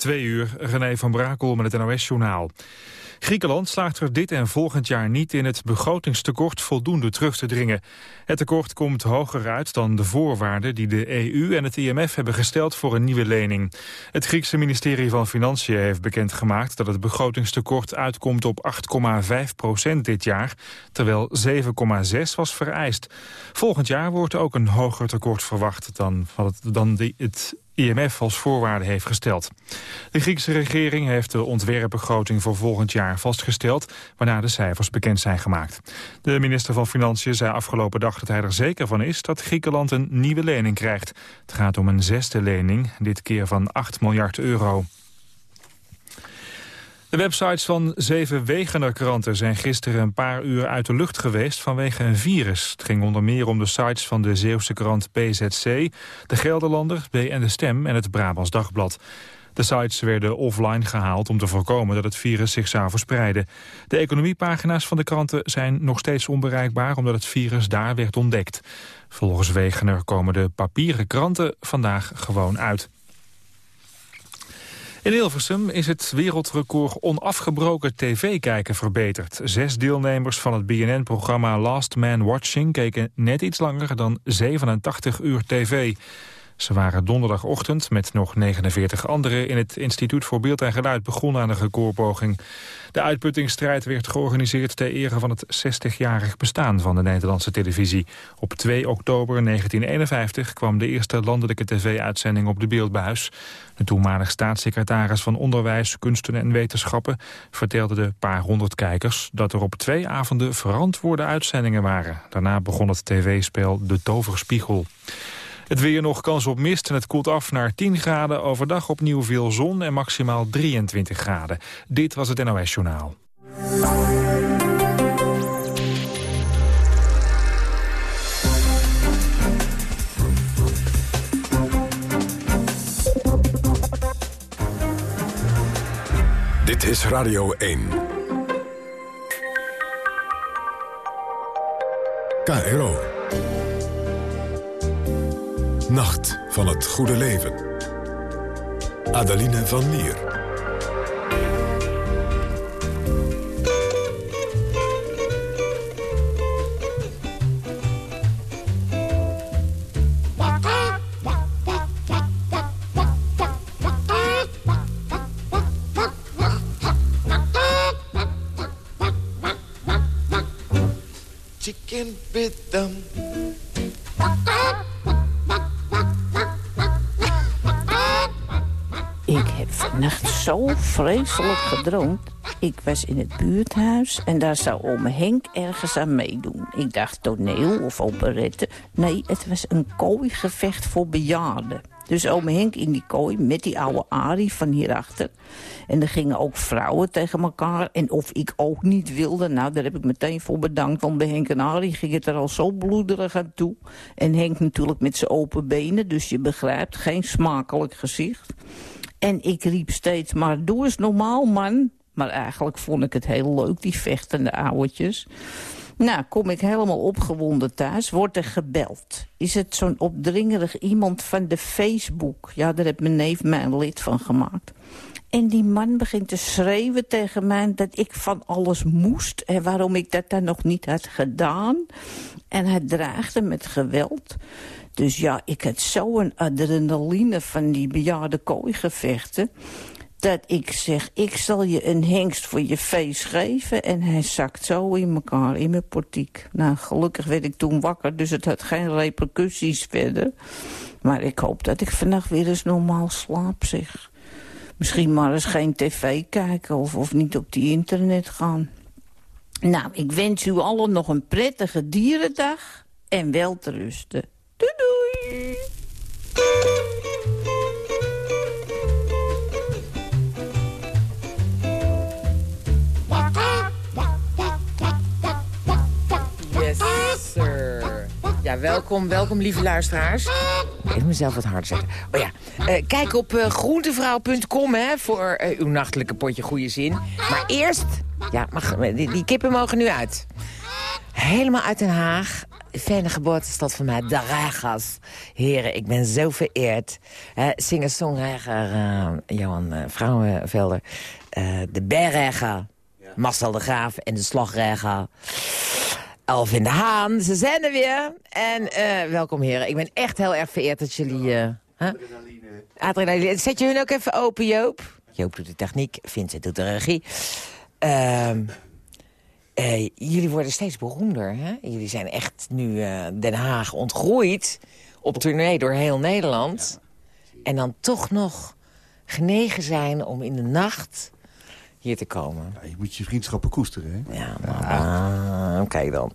Twee uur, René van Brakel met het NOS-journaal. Griekenland slaagt er dit en volgend jaar niet in het begrotingstekort voldoende terug te dringen. Het tekort komt hoger uit dan de voorwaarden die de EU en het IMF hebben gesteld voor een nieuwe lening. Het Griekse ministerie van Financiën heeft bekendgemaakt dat het begrotingstekort uitkomt op 8,5 procent dit jaar, terwijl 7,6 was vereist. Volgend jaar wordt ook een hoger tekort verwacht dan, dan het IMF als voorwaarde heeft gesteld. De Griekse regering heeft de ontwerpbegroting voor volgend jaar vastgesteld, waarna de cijfers bekend zijn gemaakt. De minister van Financiën zei afgelopen dag dat hij er zeker van is dat Griekenland een nieuwe lening krijgt. Het gaat om een zesde lening, dit keer van 8 miljard euro. De websites van zeven Wegener kranten zijn gisteren een paar uur uit de lucht geweest vanwege een virus. Het ging onder meer om de sites van de Zeeuwse krant PZC, de Gelderlander, B en de Stem en het Brabants Dagblad. De sites werden offline gehaald om te voorkomen dat het virus zich zou verspreiden. De economiepagina's van de kranten zijn nog steeds onbereikbaar omdat het virus daar werd ontdekt. Volgens Wegener komen de papieren kranten vandaag gewoon uit. In Hilversum is het wereldrecord onafgebroken tv-kijken verbeterd. Zes deelnemers van het BNN-programma Last Man Watching... keken net iets langer dan 87 uur tv. Ze waren donderdagochtend met nog 49 anderen in het Instituut voor Beeld en Geluid begonnen aan de recordpoging. De uitputtingsstrijd werd georganiseerd ter ere van het 60-jarig bestaan van de Nederlandse televisie. Op 2 oktober 1951 kwam de eerste landelijke tv-uitzending op de beeldbuis. De toenmalig staatssecretaris van Onderwijs, Kunsten en Wetenschappen vertelde de paar honderd kijkers dat er op twee avonden verantwoorde uitzendingen waren. Daarna begon het tv-spel De Toverspiegel. Het weer nog kans op mist en het koelt af naar 10 graden. Overdag opnieuw veel zon en maximaal 23 graden. Dit was het NOS Journaal. Dit is Radio 1. KRO. Nacht van het goede leven. Adeline van Nier. Vreselijk gedroomd. Ik was in het buurthuis en daar zou ome Henk ergens aan meedoen. Ik dacht toneel of operette. Nee, het was een kooigevecht voor bejaarden. Dus ome Henk in die kooi met die oude Arie van hierachter. En er gingen ook vrouwen tegen elkaar. En of ik ook niet wilde, nou daar heb ik meteen voor bedankt. Want bij Henk en Arie ging het er al zo bloederig aan toe. En Henk natuurlijk met zijn open benen. Dus je begrijpt, geen smakelijk gezicht. En ik riep steeds maar, doe eens normaal, man. Maar eigenlijk vond ik het heel leuk, die vechtende ouwetjes. Nou, kom ik helemaal opgewonden thuis, wordt er gebeld. Is het zo'n opdringerig iemand van de Facebook? Ja, daar heeft mijn neef mij een lid van gemaakt. En die man begint te schreeuwen tegen mij dat ik van alles moest... en waarom ik dat dan nog niet had gedaan. En hij dreigde met geweld. Dus ja, ik had zo'n adrenaline van die bejaarde kooigevechten... dat ik zeg, ik zal je een hengst voor je feest geven... en hij zakt zo in elkaar, in mijn portiek. Nou, gelukkig werd ik toen wakker, dus het had geen repercussies verder. Maar ik hoop dat ik vannacht weer eens normaal slaap, zeg. Misschien maar eens geen tv kijken of, of niet op die internet gaan. Nou, ik wens u allen nog een prettige dierendag en wel. Doei doei! Yes, sir. Ja, welkom, welkom lieve luisteraars. Even mezelf wat harder zetten. Oh ja, uh, kijk op uh, groentevrouw.com hè, voor uh, uw nachtelijke potje goede zin. Maar eerst, ja, mag, die kippen mogen nu uit. Helemaal uit Den Haag fijne geboortestad van mij, de Ragas. Heren, ik ben zo vereerd. Singer-songwriter uh, Johan uh, Vrouwenvelder. Uh, de Berrega, ja. Marcel de Graaf en de Slagrega. Elvin de Haan, ze zijn er weer. En welkom heren, ik ben echt heel erg vereerd dat jullie... Adrenaline. Adrenaline. Zet je hun ook even open, Joop? Joop doet de techniek, Vincent doet de regie. Uh, uh, jullie worden steeds beroemder. Hè? Jullie zijn echt nu uh, Den Haag ontgroeid. Op tournee door heel Nederland. Ja. En dan toch nog genegen zijn om in de nacht hier te komen. Ja, je moet je vriendschappen koesteren, hè? Ja, ja. kijk dan.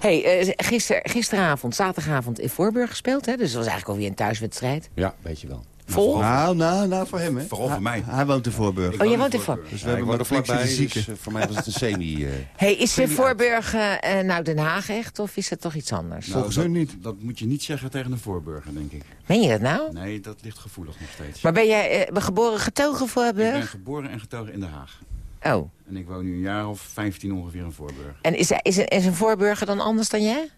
hey, uh, gister, gisteravond, zaterdagavond in Voorburg gespeeld, hè? Dus dat was eigenlijk alweer een thuiswedstrijd. Ja, weet je wel. Vol? Nou, nou, nou, voor hem, hè? Vooral voor mij. Hij, woont in Voorburg. Oh, jij woont in Voorburg. Dus we ja, hebben maar zitten zieken. Dus, voor mij was het een semi... Uh, hey, is semi Voorburg uh, nou Den Haag echt, of is het toch iets anders? Nou, Volgens hun niet. Dat moet je niet zeggen tegen een Voorburger, denk ik. Meen je dat nou? Nee, dat ligt gevoelig nog steeds. Maar ben jij uh, geboren getogen Voorburg? Ik ben geboren en getogen in Den Haag. Oh. En ik woon nu een jaar of 15 ongeveer in Voorburg. En is, is, een, is een Voorburger dan anders dan jij?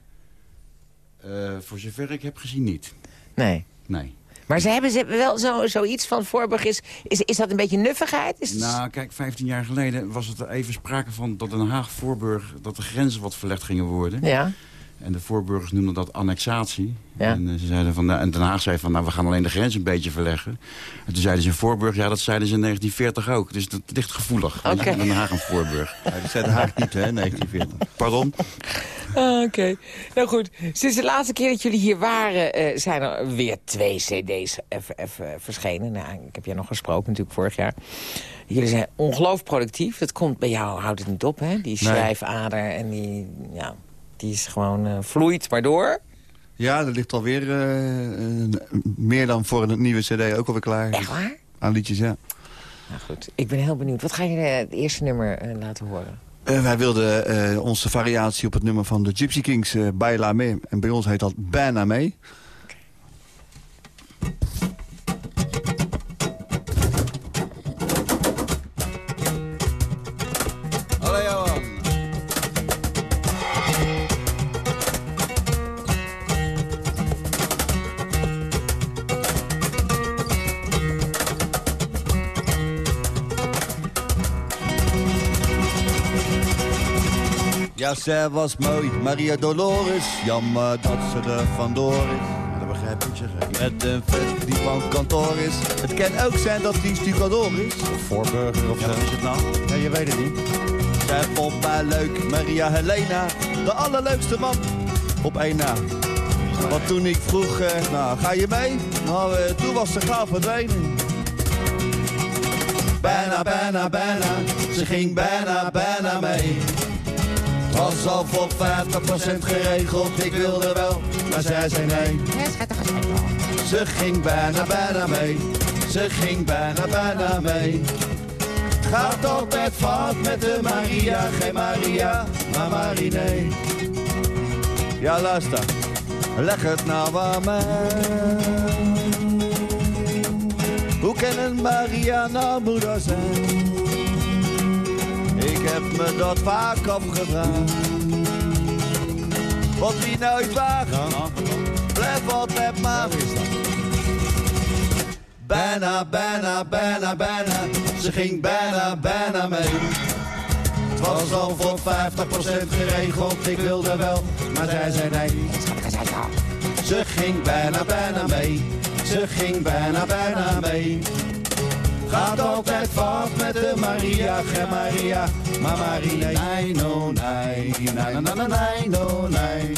Uh, voor zover ik heb gezien niet. Nee. Nee. Maar ze hebben, ze hebben wel zo, zoiets van Voorburg. Is, is, is dat een beetje nuffigheid? Is het... Nou, kijk, 15 jaar geleden was het er even sprake van dat Den Haag-Voorburg... dat de grenzen wat verlegd gingen worden. Ja. En de voorburgers noemden dat annexatie. Ja. En, uh, ze zeiden van, en Den Haag zei van, nou, we gaan alleen de grens een beetje verleggen. En toen zeiden ze in Voorburg, ja, dat zeiden ze in 1940 ook. Dus dat ligt gevoelig. Okay. Den Haag en Voorburg. Ja, dat zei Den Haag niet, hè, 1940. Pardon? Ah, Oké. Okay. Nou goed, sinds de laatste keer dat jullie hier waren... Uh, zijn er weer twee cd's verschenen. Nou, ik heb jij nog gesproken natuurlijk vorig jaar. Jullie zijn ongelooflijk productief. Dat komt bij jou, houdt het niet op, hè? Die schrijfader en die... Ja, die is gewoon uh, vloeit maar door. Ja, er ligt alweer uh, meer dan voor een nieuwe cd ook alweer klaar. Echt waar? Aan liedjes, ja. Nou goed, ik ben heel benieuwd. Wat ga je het eerste nummer laten horen? Wij wilden onze variatie op het nummer van de Gypsy Kings, Baila Me. En bij ons heet dat Bijna Mee. Ja, zij was mooi, Maria Dolores. Jammer dat ze er vandoor is. Dat begrijp ik, zeg. Met een vet die van kantoor is. Het kan ook zijn dat die stucadoor is. Of voorburger of ja, zo. is het nou? Ja, je weet het niet. Zij vond mij leuk, Maria Helena. De allerleukste man op één na. Want toen ik vroeg, eh, nou, ga je mee? Nou, eh, toen was ze gauw verdwenen. Bijna, bijna, bijna. Ze ging bijna, bijna mee. Was al voor 50% geregeld, ik wilde wel, maar zij zei nee. Ze ging bijna, bijna mee. Ze ging bijna, bijna mee. Gaat altijd fout met de Maria, geen Maria, maar Marine. Ja, luister, leg het nou aan mij. Hoe kan een Maria nou moeder zijn? Ik heb me dat vaak afgevraagd. Want wie nooit waagt, blijft altijd maar. Bijna, bijna, bijna, bijna. Ze ging bijna, bijna mee. Het was al voor 50% geregeld, ik wilde wel, maar zij zei nee. Ze ging bijna, bijna mee. Ze ging bijna, bijna mee. Gaat altijd fout met de Maria, geen Maria, maar Marine. Nee, no, nee, nee, na, na, nee, no, nee.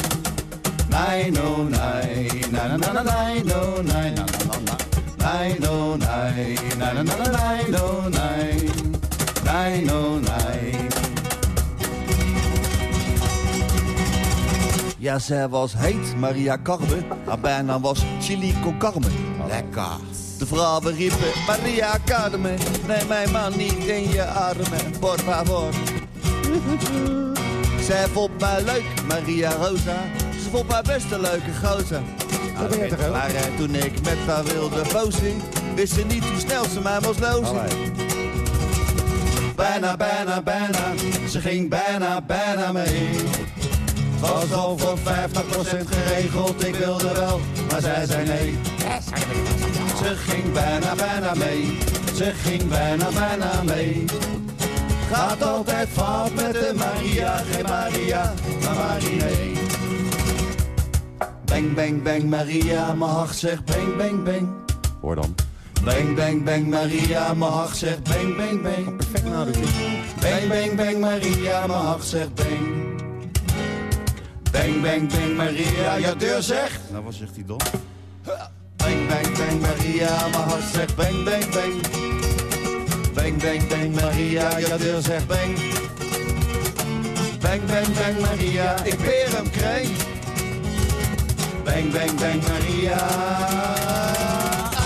Nee, no, nee, na, na, nee, no, nee, na. Nee, no, nee, na, na, nee, no, nee. Nee, no, nee. Ja, zij was heet, Maria Carme. Haar bijnaam was Chili con. Lekker. De vrouwen riepen, Maria Carme, neem mij maar niet in je armen, por favor. Zij vond mij leuk, Maria Rosa, ze vond mij best een leuke gozer. Nou, maar eh, toen ik met haar wilde fozen, wist ze niet hoe snel ze mij moest lozen. Bijna, bijna, bijna, ze ging bijna, bijna mee. Was al voor 50% geregeld, ik wilde wel, maar zij zei nee. Ze ging bijna, bijna mee, ze ging bijna, bijna mee. Gaat altijd fout met de Maria, geen Maria, maar Marie Bang, bang, bang, Maria, mijn hart zegt bang, bang, bang. Hoor dan. Bang, bang, bang, Maria, mijn hart zegt bang, bang, bang. Perfect nadenken. Bang, bang, bang, Maria, mijn hart zegt bang. Bang, bang, bang, Maria, je deur zegt. Nou, wat zegt hij dan? Bang, bang, bang, Maria, mijn hart zegt bang, bang, bang. Bang, bang, bang, Maria, je deur zegt bang. Bang, bang, bang, Maria, ik peer hem krijg. Bang, bang, bang, Maria.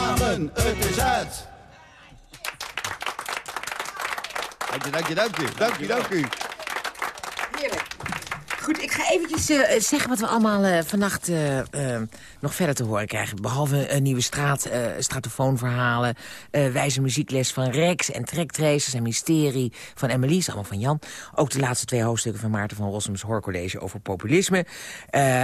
Amen, het is uit. Dank je, dank je, dank je. Dank je, dank u. Goed, ik ga eventjes eh, zeggen wat we allemaal eh, vannacht eh, nog verder te horen krijgen. Behalve een nieuwe straat, stratofoonverhalen, wijze muziekles van Rex en Trektracers en Mysterie van Emily, allemaal van Jan. Ook de laatste twee hoofdstukken van Maarten van Rossums Hoorcollege over populisme.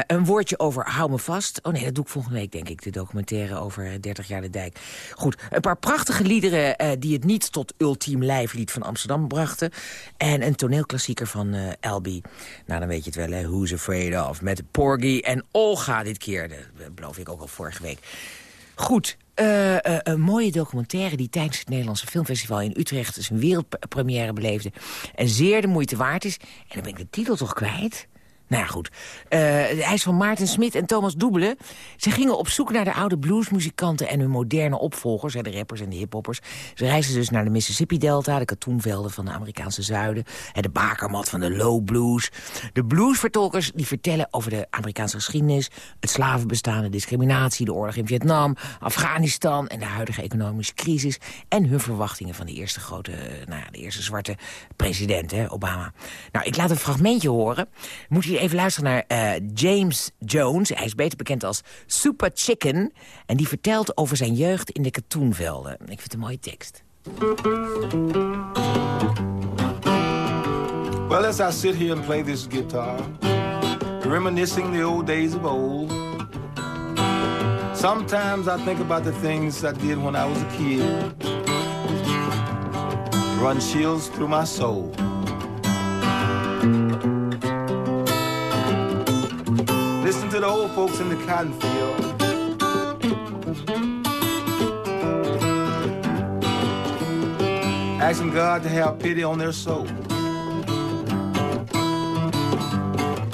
Een woordje over Hou me vast. Oh nee, dat doe ik volgende week, denk ik, de documentaire over 30 jaar de dijk. Goed, een paar prachtige liederen die het niet tot ultiem lijflied van Amsterdam brachten. En een toneelklassieker van Elby. Nou, dan weet je wel, hè. Who's Afraid Of. Met Porgy en Olga dit keer. Dat beloof ik ook al vorige week. Goed, eh, eh, een mooie documentaire die tijdens het Nederlandse Filmfestival in Utrecht... zijn wereldpremière beleefde en zeer de moeite waard is. En dan ben ik de titel toch kwijt? Nou ja, goed. Eh, hij is van Maarten Smit en Thomas Doebelen. Ze gingen op zoek naar de oude bluesmuzikanten en hun moderne opvolgers, de rappers en de hiphoppers. Ze reisden dus naar de Mississippi-delta, de katoenvelden van de Amerikaanse zuiden, de bakermat van de low blues. De bluesvertolkers die vertellen over de Amerikaanse geschiedenis, het slavenbestaan, de discriminatie, de oorlog in Vietnam, Afghanistan en de huidige economische crisis en hun verwachtingen van de eerste grote, nou ja, de eerste zwarte president, hè, Obama. Nou, ik laat een fragmentje horen. Moet je even luisteren naar eh, James Jones. Hij is beter bekend als Super Chicken. En die vertelt over zijn jeugd in de katoenvelden. Ik vind het een mooie tekst. Well, as I sit here and play this guitar, reminiscing the old days of old, sometimes I think about the things I did when I was a kid. Run chills through my soul. Listen to the old folks in the cotton field. Asking God to have pity on their soul.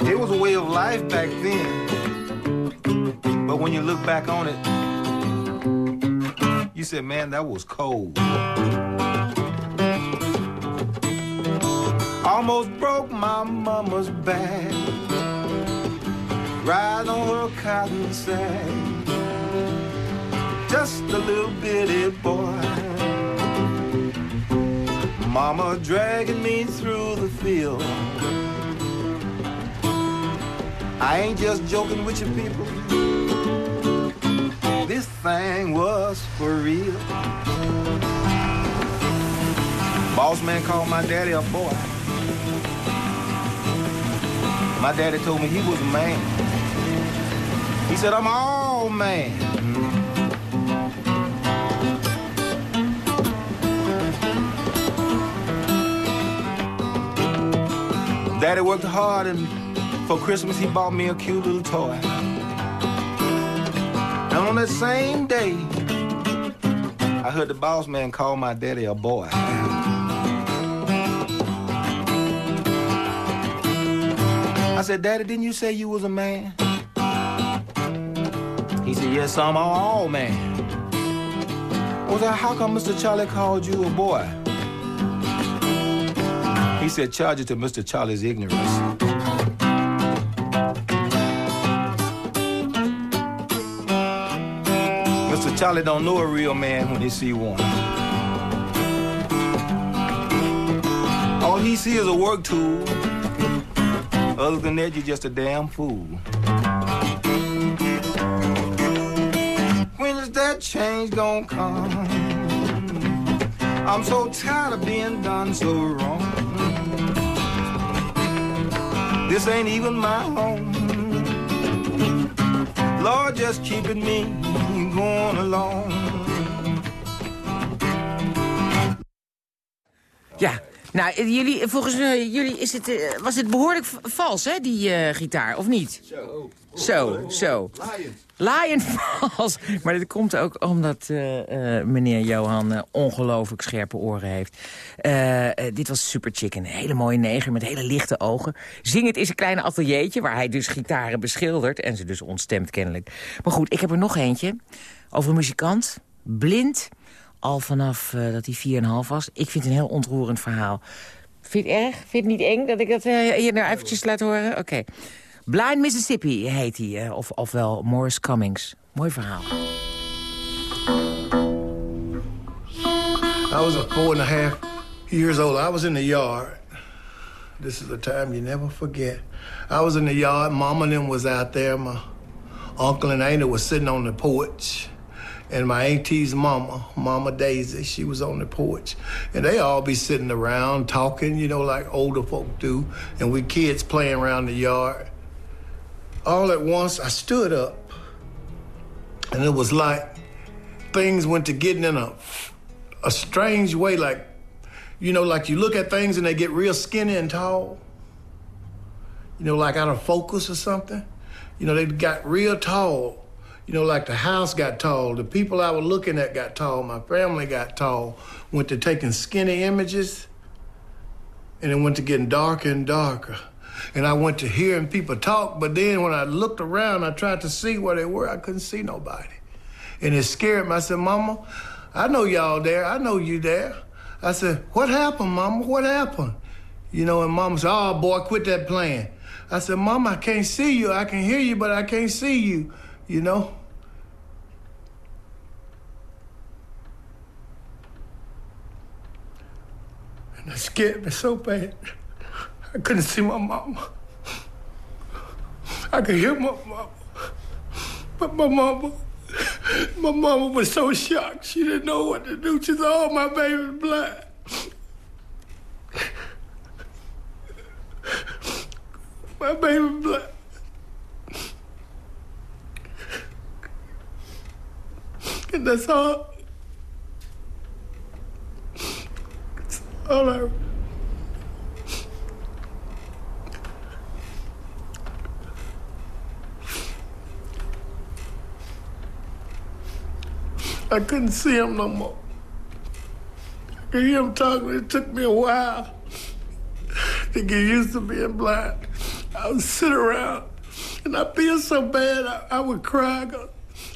It was a way of life back then. But when you look back on it, you said, man, that was cold. Almost broke my mama's back. Riding on her cotton sack. Just a little bitty boy. Mama dragging me through the field. I ain't just joking with you people. This thing was for real. Boss man called my daddy a boy. My daddy told me he was a man. He said, I'm all man. Daddy worked hard and for Christmas he bought me a cute little toy. And on that same day, I heard the boss man call my daddy a boy. I said, Daddy, didn't you say you was a man? Yes, I'm all man. Was like, How come Mr. Charlie called you a boy? He said, Charge it to Mr. Charlie's ignorance. Mr. Charlie don't know a real man when he see one. All he see is a work tool. Other than that, you're just a damn fool. That change gonna come? I'm so tired of being done so wrong. This ain't even my home. Lord, just keeping me going along. Ja, nou, eh, jullie, volgens eh, jullie is het, eh, was het behoorlijk vals, hè, die eh, gitaar, of niet? Zo. Zo, zo. Lion vals. Maar dit komt ook omdat eh, eh, meneer Johan eh, ongelooflijk scherpe oren heeft. Eh, eh, dit was Super Chicken, een hele mooie neger met hele lichte ogen. Zingend is een kleine ateliertje waar hij dus gitaren beschildert... en ze dus ontstemt kennelijk. Maar goed, ik heb er nog eentje over een muzikant, blind... al vanaf eh, dat hij 4,5 was. Ik vind het een heel ontroerend verhaal. Vind je het erg? Vind je het niet eng dat ik dat eh, hier nou eventjes laat horen? Oké. Blind Mississippi heet hij, eh, of, ofwel Morris Cummings. Mooi verhaal. I was a four and a half years old. I was in the yard. This is a time you never forget. I was in the yard. Mama and them was out there. My uncle and auntie was sitting on the porch. And my auntie's mama, Mama Daisy, she was on the porch. And they all be sitting around talking, you know, like older folk do. And we kids playing around the yard. All at once, I stood up. And it was like things went to getting in a a strange way, like, you know, like you look at things and they get real skinny and tall. You know, like out of focus or something. You know, they got real tall. You know, like the house got tall. The people I was looking at got tall. My family got tall. Went to taking skinny images. And it went to getting darker and darker. And I went to hearing people talk, but then when I looked around, I tried to see where they were. I couldn't see nobody. And it scared me. I said, Mama, I know y'all there. I know you there. I said, What happened, Mama? What happened? You know, and Mama said, Oh, boy, quit that playing. I said, Mama, I can't see you. I can hear you, but I can't see you, you know? And it scared me so bad. I couldn't see my mama. I could hear my mama. But my mama, my mama was so shocked. She didn't know what to do. She said, oh, my baby's blind. My baby's blind. And that's all. I couldn't see him no more. I could hear him talking. It took me a while to get used to being blind. I would sit around and I feel so bad I, I would cry.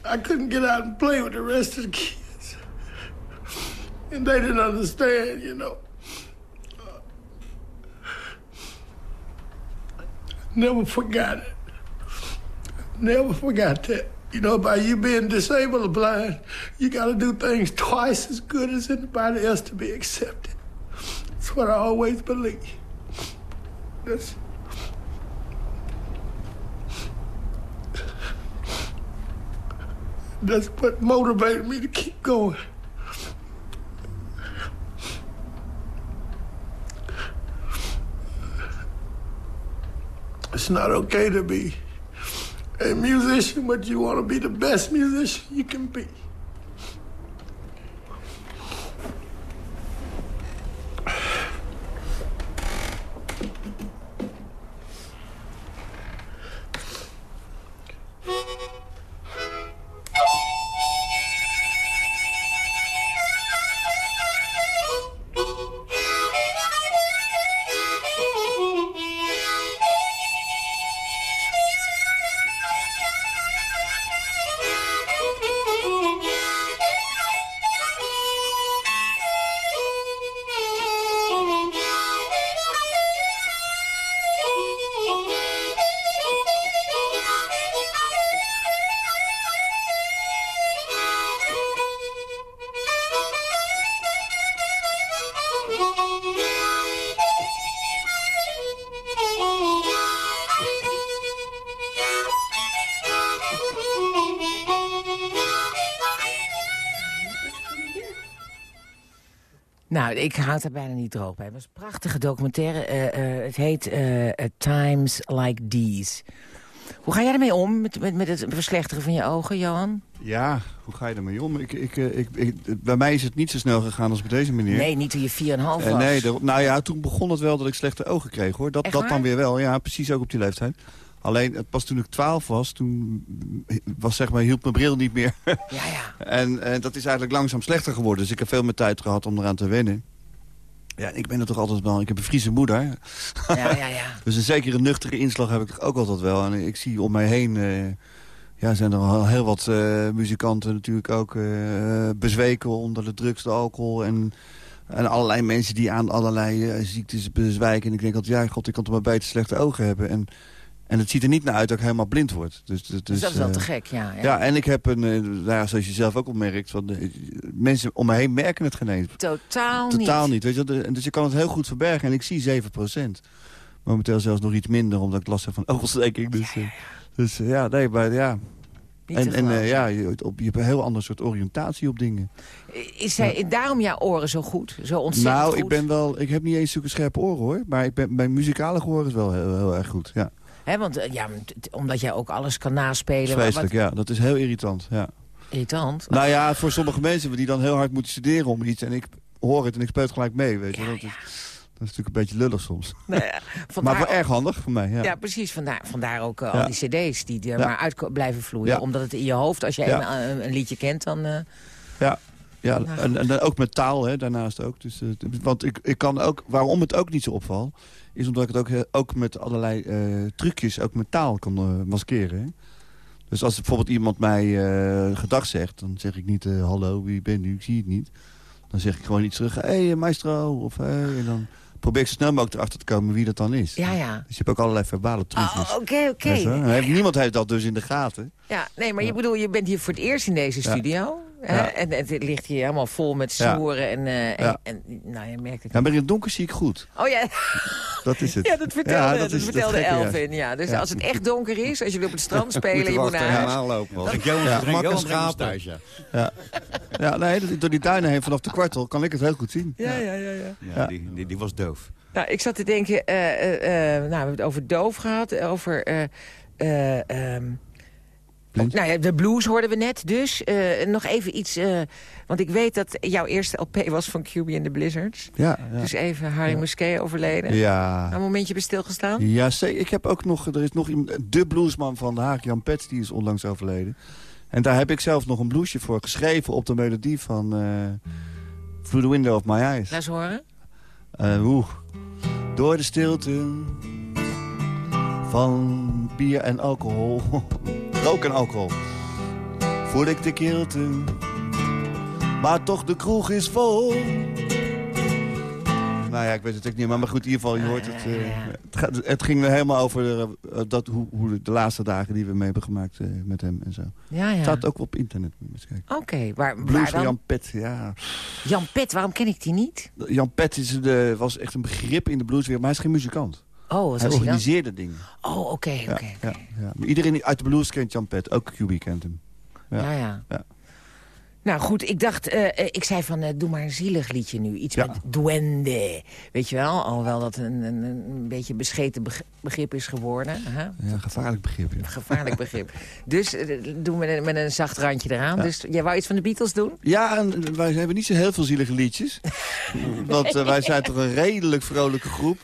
I couldn't get out and play with the rest of the kids. And they didn't understand, you know. Never forgot it. Never forgot that. You know, by you being disabled or blind, you got to do things twice as good as anybody else to be accepted. That's what I always believe. That's. That's what motivated me to keep going. It's not okay to be a musician, but you want to be the best musician you can be. Nou, ik houd er bijna niet droog bij. Het was een prachtige documentaire. Eh, eh, het heet eh, Times Like These. Hoe ga jij ermee om, met, met, met het verslechteren van je ogen, Johan? Ja, hoe ga je ermee om? Ik, ik, ik, ik- bij mij is het niet zo snel gegaan als bij deze meneer. Nee, niet toen je 4,5 was. Eh, nee, nou ja, toen begon het wel dat ik slechte ogen kreeg, hoor. Dat, Echt dat waar? dan weer wel, ja, precies ook op die leeftijd. Alleen, het pas toen ik 12 was, toen was, zeg maar, hielp mijn bril niet meer. Ja, ja. en, en dat is eigenlijk langzaam slechter geworden. Dus ik heb veel meer tijd gehad om eraan te wennen. Ja, ik ben er toch altijd wel... Ik heb een Friese moeder. Ja, ja, ja. Dus een zekere nuchtere inslag heb ik ook altijd wel. En ik zie om mij heen... eh, ja, zijn er al heel wat eh, muzikanten natuurlijk ook eh, bezweken onder de drugs, de alcohol... en en allerlei mensen die aan allerlei eh, ziektes bezwijken. En ik denk altijd, ja, god, ik kan toch maar beter slechte ogen hebben. En, en het ziet er niet naar uit dat ik helemaal blind word. Dus, dus, Dus dat is wel eh, te gek, ja. ja. Ja, en ik heb een, eh, nou ja, zoals je zelf ook opmerkt... Van, eh, mensen om me heen merken het geen eens. Totaal, Totaal niet. weet je. De- dus je kan het heel goed verbergen. En ik zie 7% Momenteel zelfs nog iets minder, omdat ik last heb van oogstreking. Dus, eh, dus eh, ja, nee, maar ja... Niet En, en eh, ja, je, op, je hebt een heel ander soort oriëntatie op dingen. Is zij, daarom jouw oren zo goed? Zo ontzettend nou, goed? ik ben wel, ik heb niet eens zulke scherpe oren hoor. Maar ik ben, mijn muzikale gehoor is wel heel, heel erg goed. Ja. Hè, want eh, ja, omdat jij ook alles kan naspelen. Wat- ja. Dat is heel irritant, ja. Irritant. Nou ja, voor sommige mensen die dan heel hard moeten studeren om iets. En ik hoor het en ik speel het gelijk mee, weet je. wel. dat, is, dat is natuurlijk een beetje lullig soms. Nou ja, maar wel ook- erg handig voor mij, ja. Ja, precies. Vandaar, vandaar ook eh, Ja. al die cd's die er Ja. maar uit blijven vloeien. Ja. Omdat het in je hoofd, als Ja. een, een, een liedje kent, dan... eh, Ja, ja en, en dan ook met taal hè, daarnaast ook. Dus, eh, want ik, ik kan ook, waarom het ook niet zo opvalt... is omdat ik het ook, ook met allerlei eh, trucjes, ook met taal kan eh, maskeren. Hè. Dus als bijvoorbeeld iemand mij eh gedag zegt... dan zeg ik niet, hallo, wie ben u, ik zie het niet. Dan zeg ik gewoon iets terug, hé hey, maestro, of hey, en dan probeer ik zo snel mogelijk erachter te komen wie dat dan is. ja, ja. Dus je hebt ook allerlei verbale trucjes. Oh, Oké, oké. Je Niemand heeft dat dus in de gaten. Ja, nee, maar je bedoel, je bent hier voor het eerst in deze Ja. Hè? Ja. En het ligt hier helemaal vol met Ja. snoeren. En, eh, en, Ja. en, nou, je merkt het. Ja, maar in het donker zie ik goed. Oh ja, Dat is het. ja dat vertelde, Ja, dat is het vertelde. Elvin. Ja. Dus Ja. als het echt donker is, als jullie op het strand spelen, je moet naar huis. lopen. Dat- Ik Johan, Ja. Thuis, ja. Ja, ja nee, door- door die duinen heen vanaf de kwartel kan ik het heel goed zien. Ja, ja, ja, ja. Ja, Die, die, die was doof. Nou, ik zat te denken, eh, eh, eh, nou, we hebben het over doof gehad, over... eh, nou ja, de blues hoorden we net, dus eh, nog even iets... eh, want ik weet dat jouw eerste LP was van QB and the Blizzards. Ja, ja. Dus even Harry Ja. Musquet overleden. Ja. Een momentje bij stilgestaan? Ja, ik heb ook nog, er is nog iemand, de bluesman van de Haag, Jan Pets, die is onlangs overleden. En daar heb ik zelf nog een bluesje voor geschreven op de melodie van eh Through the Window of My Eyes. Laat eens horen. Eh, Oeh. Door de stilte van bier en alcohol, rook en alcohol, voel ik de kilte, maar toch de kroeg is vol. Nou ja, ik weet het ook niet, maar, maar goed, in ieder geval, je hoort het. eh, het, gaat- het ging er helemaal over eh, dat, hoe, hoe de, laatste dagen die we mee hebben gemaakt eh, met hem en zo. Ja, ja. Het staat ook op internet. Oké, waar, waar Blues van dan? Jan Pet, ja. Jan Pet, waarom ken ik die niet? Jan Pet is de, was echt een begrip in de blueswereld, maar hij is geen muzikant. Oh, wat hij was hij dan? organiseerde dingen. Oh, oké, Ja, oké. ja, ja. Maar iedereen uit de blues kent Jan Pet, ook QB kent hem. Ja, ja. Nou goed, ik dacht, eh, eh, ik zei van, eh, doe maar een zielig liedje nu. Iets Ja. met duende. Weet je wel, alhoewel dat een, een, een beetje bescheten beg- begrip is geworden. Hè? Ja, gevaarlijk begrip. Ja, Gevaarlijk begrip. dus doen we met, een- met een zacht randje eraan. Dus jij wou iets van de Beatles doen? ja en wij hebben niet zo heel veel zielige liedjes. Want wij zijn toch een redelijk vrolijke groep.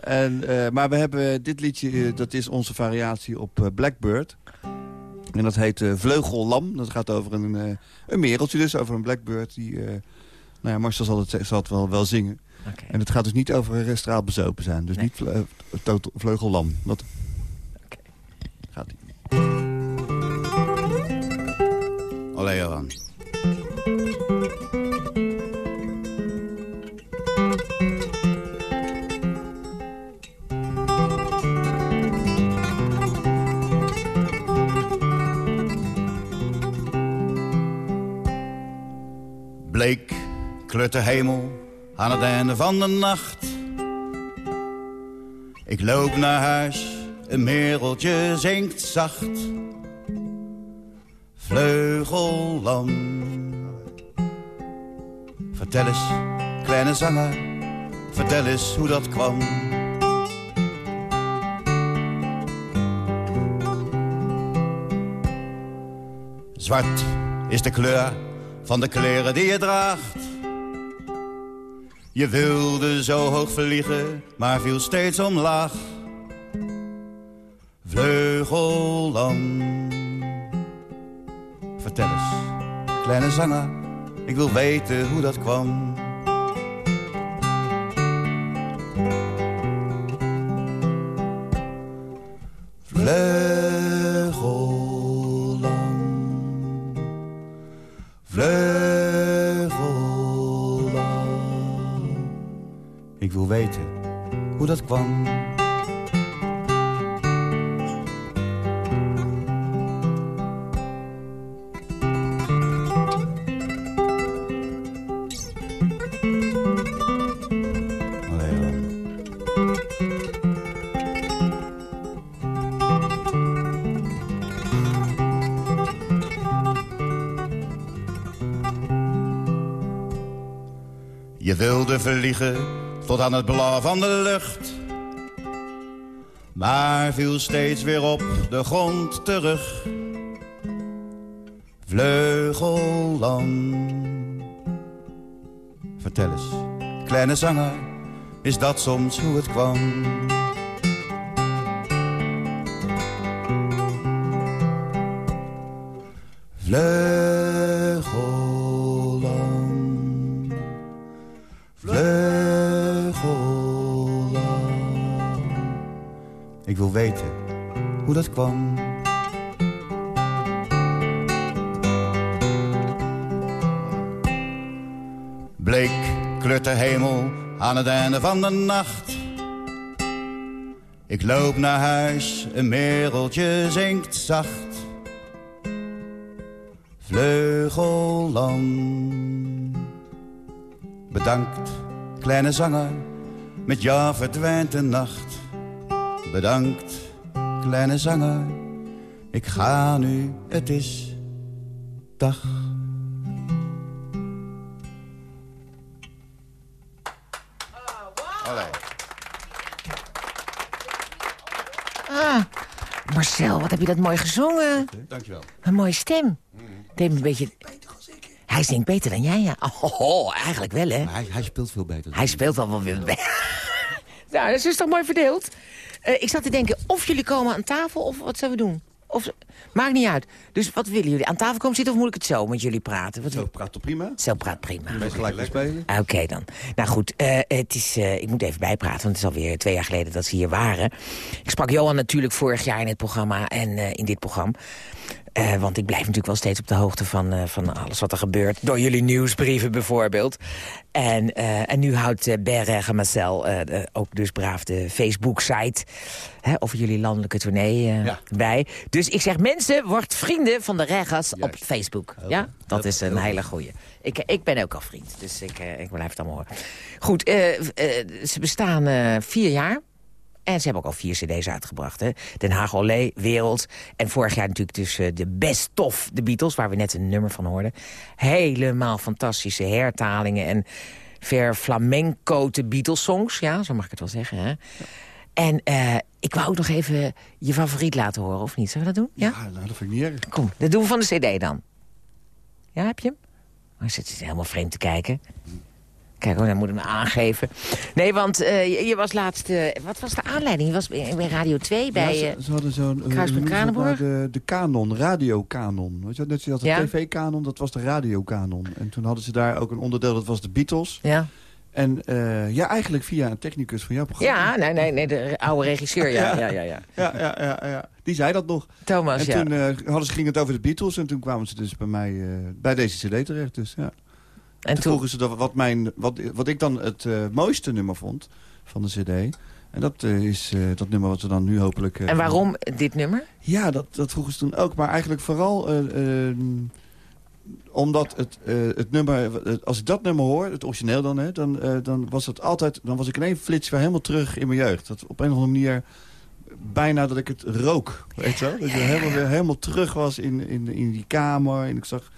En, maar we hebben dit liedje, dat is onze variatie op Blackbird. En dat heet eh, Vleugellam. Dat gaat over een, eh, een mereltje dus, over een blackbird. Die, eh, nou ja, Marcel zal het, zal het wel, wel zingen. En het gaat dus niet over een straal bezopen zijn. Dus Nee. niet vle- vleugellam. Dat gaat ie. Allee, Johan. Bleek kleurt de hemel aan het einde van de nacht. Ik loop naar huis, een mereltje zingt zacht. Vleugellam. Vertel eens, kleine zanger, vertel eens hoe dat kwam. Zwart is de kleur van de kleren die je draagt. Je wilde zo hoog vliegen, maar viel steeds omlaag. Vleugellam. Vertel eens, kleine zanger, ik wil weten hoe dat kwam. Tot aan het blauw van de lucht. Maar viel steeds weer op de grond terug. Vleugellam. Vertel eens, kleine zanger, is dat soms hoe het kwam? Vleugellam. Wil weten hoe dat kwam. Bleek kleurt de hemel aan het einde van de nacht. Ik loop naar huis, een mereltje zingt zacht. Vleugellam. Bedankt, kleine zanger, met jou verdwijnt de nacht. Bedankt, kleine zanger, ik ga nu, het is dag. Ah, Marcel, wat heb je dat mooi gezongen. Dankjewel. Een mooie stem. Deed me een beetje... Hij zingt beter dan jij, ja. Oh, oh, eigenlijk wel, hè. Hij, hij speelt veel beter. Hij speelt wel wel weer... nou, dat is toch mooi verdeeld. Eh, ik zat te denken, of jullie komen aan tafel, of wat zullen we doen? Of, maakt niet uit. Dus wat willen jullie? Aan tafel komen zitten of moet ik het zo met jullie praten? Wat Zo praat toch prima? Zo praat prima. Meest gelijk te spelen. Oké dan. Nou goed, eh, het is, eh, ik moet even bijpraten, want het is alweer twee jaar geleden dat ze hier waren. Ik sprak Johan natuurlijk vorig jaar in het programma en in dit programma. Eh, want ik blijf natuurlijk wel steeds op de hoogte van, eh, van alles wat er gebeurt. Door jullie nieuwsbrieven bijvoorbeeld. En, eh, en nu houdt uh, Berge Marcel eh, de- ook dus braaf de Facebook-site... hè, over jullie landelijke tournee Ja. bij. Dus ik zeg, mensen, word vrienden van de Regas op Facebook. Ja, dat is een hele goeie. Ik, ik ben ook al vriend, dus ik, ik blijf het allemaal horen. Goed, ze bestaan vier jaar. En ze hebben ook al vier cd's uitgebracht. Hè? Den Haag Olé, Wereld. En vorig jaar natuurlijk dus eh, de Best of de Beatles... waar we net een nummer van hoorden. Helemaal fantastische hertalingen en ver flamenco-te Beatles-songs. Ja, zo mag ik het wel zeggen. Hè? En eh, ik wou ook nog even je favoriet laten horen, of niet? Zullen we dat doen? Ja? Ja, nou, dat vind ik niet erg. Kom, dat doen we van de cd dan. Ja, heb je hem? Oh, hij zit helemaal vreemd te kijken. Kijk, oh, dan moet ik hem aangeven. Nee, want eh, je, was laatst... eh, wat was de aanleiding? Je was bij, Radio 2 bij... Ja, ze, ze hadden zo'n... eh, nou? De, de kanon, radiokanon. Weet je, net zoals de Ja. tv-kanon, dat was de radiokanon. En toen hadden ze daar ook een onderdeel, dat was de Beatles. ja. En ja, eigenlijk via een technicus van jouw programma. ja, nee, nee, nee, de oude regisseur, ja. ja, ja, ja. Ja, ja, ja, ja. Die zei dat nog. Thomas, en ja. toen hadden ze, ging het over de Beatles en toen kwamen ze dus bij mij, bij deze cd terecht. Dus, ja. En toen toen... vroegen ze dat, wat, mijn, wat, wat ik dan het eh, mooiste nummer vond van de cd. En dat eh, is eh, dat nummer wat we dan nu hopelijk... En waarom dit nummer? Ja, dat, dat vroegen ze toen ook. Maar eigenlijk vooral omdat het, het nummer... Als ik dat nummer hoor, het origineel dan, hè, dan, dan was het altijd... Dan was ik in één flits weer helemaal terug in mijn jeugd. Dat op een of andere manier bijna dat ik het rook. Weet je wel? Dat je helemaal weer helemaal terug was in, in, in die kamer. En ik zag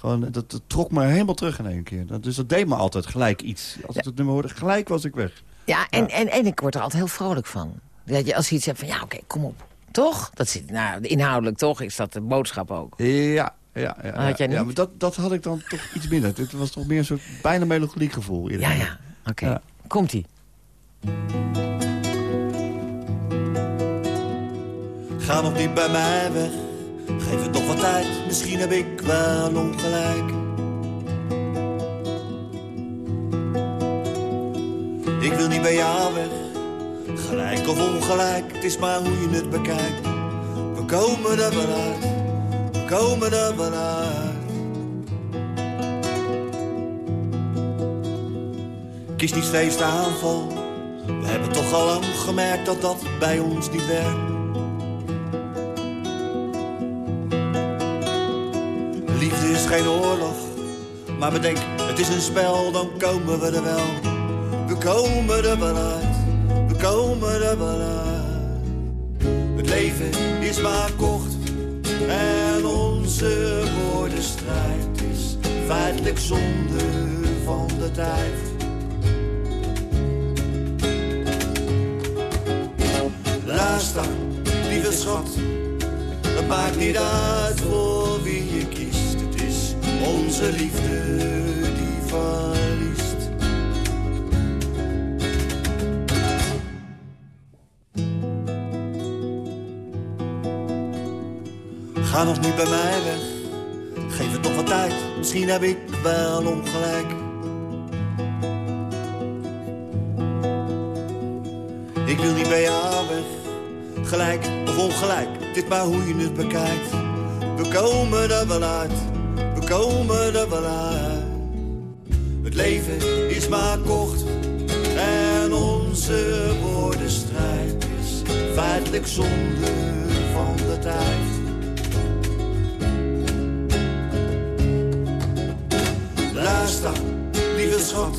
Gewoon, dat, dat trok me helemaal terug in één keer. Dat, dus dat deed me altijd gelijk iets. Als ik het nummer hoorde, gelijk was ik weg. Ja, en, En, en ik word er altijd heel vrolijk van. Dat je als je iets hebt van, ja, oké, kom op. Toch? Dat zit, nou, inhoudelijk toch is dat de boodschap ook. Ja, ja, ja, had jij ja, maar dat, dat had ik dan toch iets minder. Het was toch meer een soort bijna melancholiek gevoel. Ja, ja. Oké. Ja. Komt-ie. Ga nog niet bij mij weg, geef het nog wat tijd, misschien heb ik wel ongelijk. Ik wil niet bij jou weg, gelijk of ongelijk, het is maar hoe je het bekijkt. We komen er wel uit, we komen er wel uit. Kies niet steeds de aanval, we hebben toch al lang gemerkt dat dat bij ons niet werkt. Geen oorlog, maar bedenk, het is een spel, dan komen we er wel. We komen er wel uit, we komen er wel uit. Het leven is maar kort en onze woordenstrijd is feitelijk zonde van de tijd. Luister, lieve schat, het maakt niet uit voor wie je kiest. Onze liefde die verliest. Ga nog niet bij mij weg, geef het nog wat tijd. Misschien heb ik wel ongelijk. Ik wil niet bij jou weg, gelijk of ongelijk. Dit maar hoe je het bekijkt. We komen er wel uit, komen er wel uit. Het leven is maar kort en onze woordenstrijd is feitelijk zonde van de tijd. Luister, lieve schat,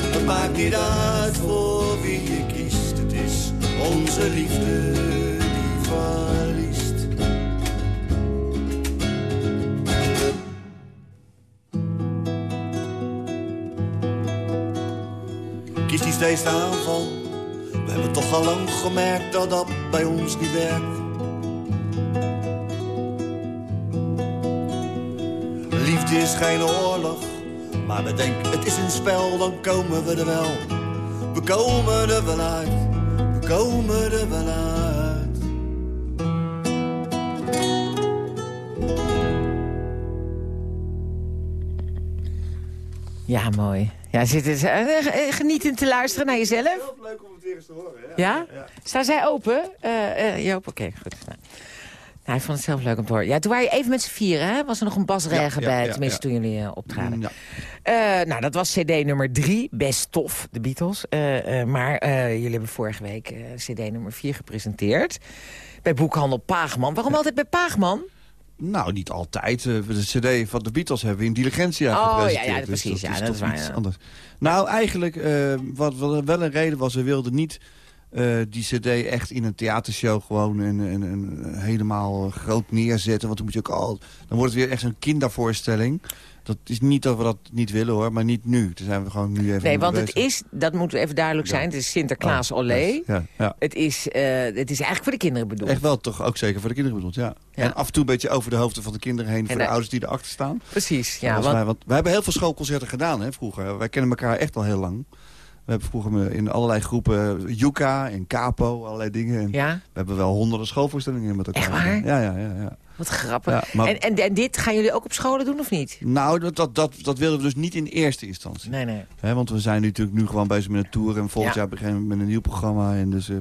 het maakt niet uit voor wie je kiest. Het is onze liefde steeds de aanval. We hebben toch al lang gemerkt dat dat bij ons niet werkt. Liefde is geen oorlog, maar bedenk, het is een spel, dan komen we er wel. We komen er wel uit, we komen er wel uit. Ja, mooi. Ja, zit het, eh, eh, genietend te luisteren naar jezelf. leuk om het weer eens te horen. Ja? Staan zij open? Eh eh Joop, oké, goed. Nou. Nou, hij vond het zelf leuk om te horen. Ja, toen waren je even met z'n vieren, hè? Was er nog een basregen Ja, bij, ja, ja, tenminste ja. toen jullie eh, optraden. Ja. Eh, nou, dat was cd nummer drie, best tof, de Beatles. Eh, eh, maar eh, jullie hebben vorige week eh, cd nummer vier gepresenteerd. Bij boekhandel Paagman. Waarom altijd bij Paagman? Nou, niet altijd. Eh, De cd van de Beatles hebben we in Diligentia Oh, gepresenteerd. ja, ja, dus precies, ja, dat toch is waar, iets ja. anders. Nou, eigenlijk, eh, wat, wat wel een reden was... we wilden niet eh, die cd echt in een theatershow gewoon en, en, en helemaal groot neerzetten. Want dan moet je ook al... Dan wordt het weer echt zo'n kindervoorstelling. Dat is niet dat we dat niet willen, hoor. Maar niet nu. Daar zijn we gewoon nu even Nee, want het is, dat moet even duidelijk zijn, het is Sinterklaas Oh, Olé. Ja, ja. Het, is, eh, het is eigenlijk voor de kinderen bedoeld. Echt wel toch ook zeker voor de kinderen bedoeld, ja. En af en toe een beetje over de hoofden van de kinderen heen... voor de ouders die erachter staan. Precies, Ja, want, wij, want wij hebben heel veel schoolconcerten gedaan hè, vroeger. Wij kennen elkaar echt al heel lang. We hebben vroeger in allerlei groepen Yuka en Capo, allerlei dingen. En ja, We hebben wel honderden schoolvoorstellingen met elkaar. Echt waar? Ja, ja, ja. ja. Wat grappig. Ja, maar- en, en, en dit gaan jullie ook op scholen doen of niet? Nou, dat, dat, dat, dat willen we dus niet in eerste instantie. Nee, nee. Want we zijn natuurlijk nu gewoon bezig met een tour. En volgend Ja. jaar beginnen we met een nieuw programma. En dus eh,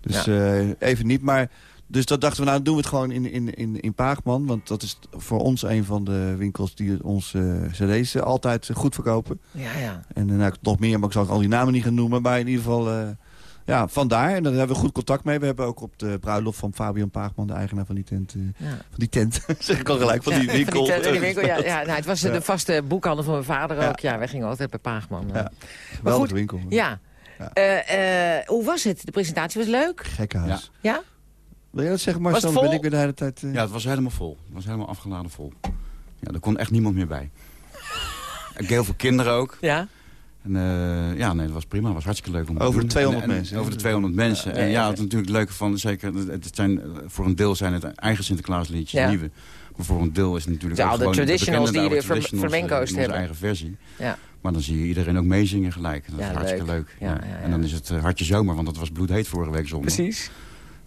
dus eh, even niet. Maar dus dat dachten we, nou doen we het gewoon in, in, in, in Paagman. Want dat is voor ons een van de winkels die onze cd's eh, altijd goed verkopen. Ja, ja. En uh, nou, nog meer, maar ik zal al die namen niet gaan noemen. Maar in ieder geval, uh, ja, vandaar. En daar hebben we goed contact mee. We hebben ook op de bruiloft van Fabian Paagman, de eigenaar van die tent. Uh, Ja. Van die tent, zeg ik al gelijk, van die Ja, winkel. van die, tent, die winkel, ja, ja, nou, het was Ja. de vaste boekhandel van mijn vader Ja. ook. Ja, wij gingen altijd bij Paagman. Ja. Maar Geweldige goed, winkel. Ja. Ja. Eh, eh, hoe was het? De presentatie was leuk? Gekke huis. Ja? Wil jij dat zeggen, Was Marcel? het Dan vol? ben ik weer de hele tijd... eh, Ja, het was helemaal vol. Het was helemaal afgeladen vol. Ja, er kon echt niemand meer bij. Heel veel kinderen ook. Ja? En, eh, ja, nee, dat was prima. Dat was hartstikke leuk om te Over doen. de 200 En- en- mensen? Over de 200 mensen. Ja, en ja, ja, ja. het is natuurlijk het leuke van, zeker, het zijn, voor een deel zijn het eigen Sinterklaasliedjes, Ja. nieuwe. Maar voor een deel is het natuurlijk De ook oude gewoon traditionals bekende die de flam- traditionals, eh, flamenco's in onze hebben. eigen versie. Ja. Maar dan zie je iedereen ook meezingen gelijk. Dat Ja, is hartstikke leuk. leuk. Ja, Ja, ja, ja. En dan is het eh, hartje zomer, want dat was bloedheet vorige week zondag. Precies.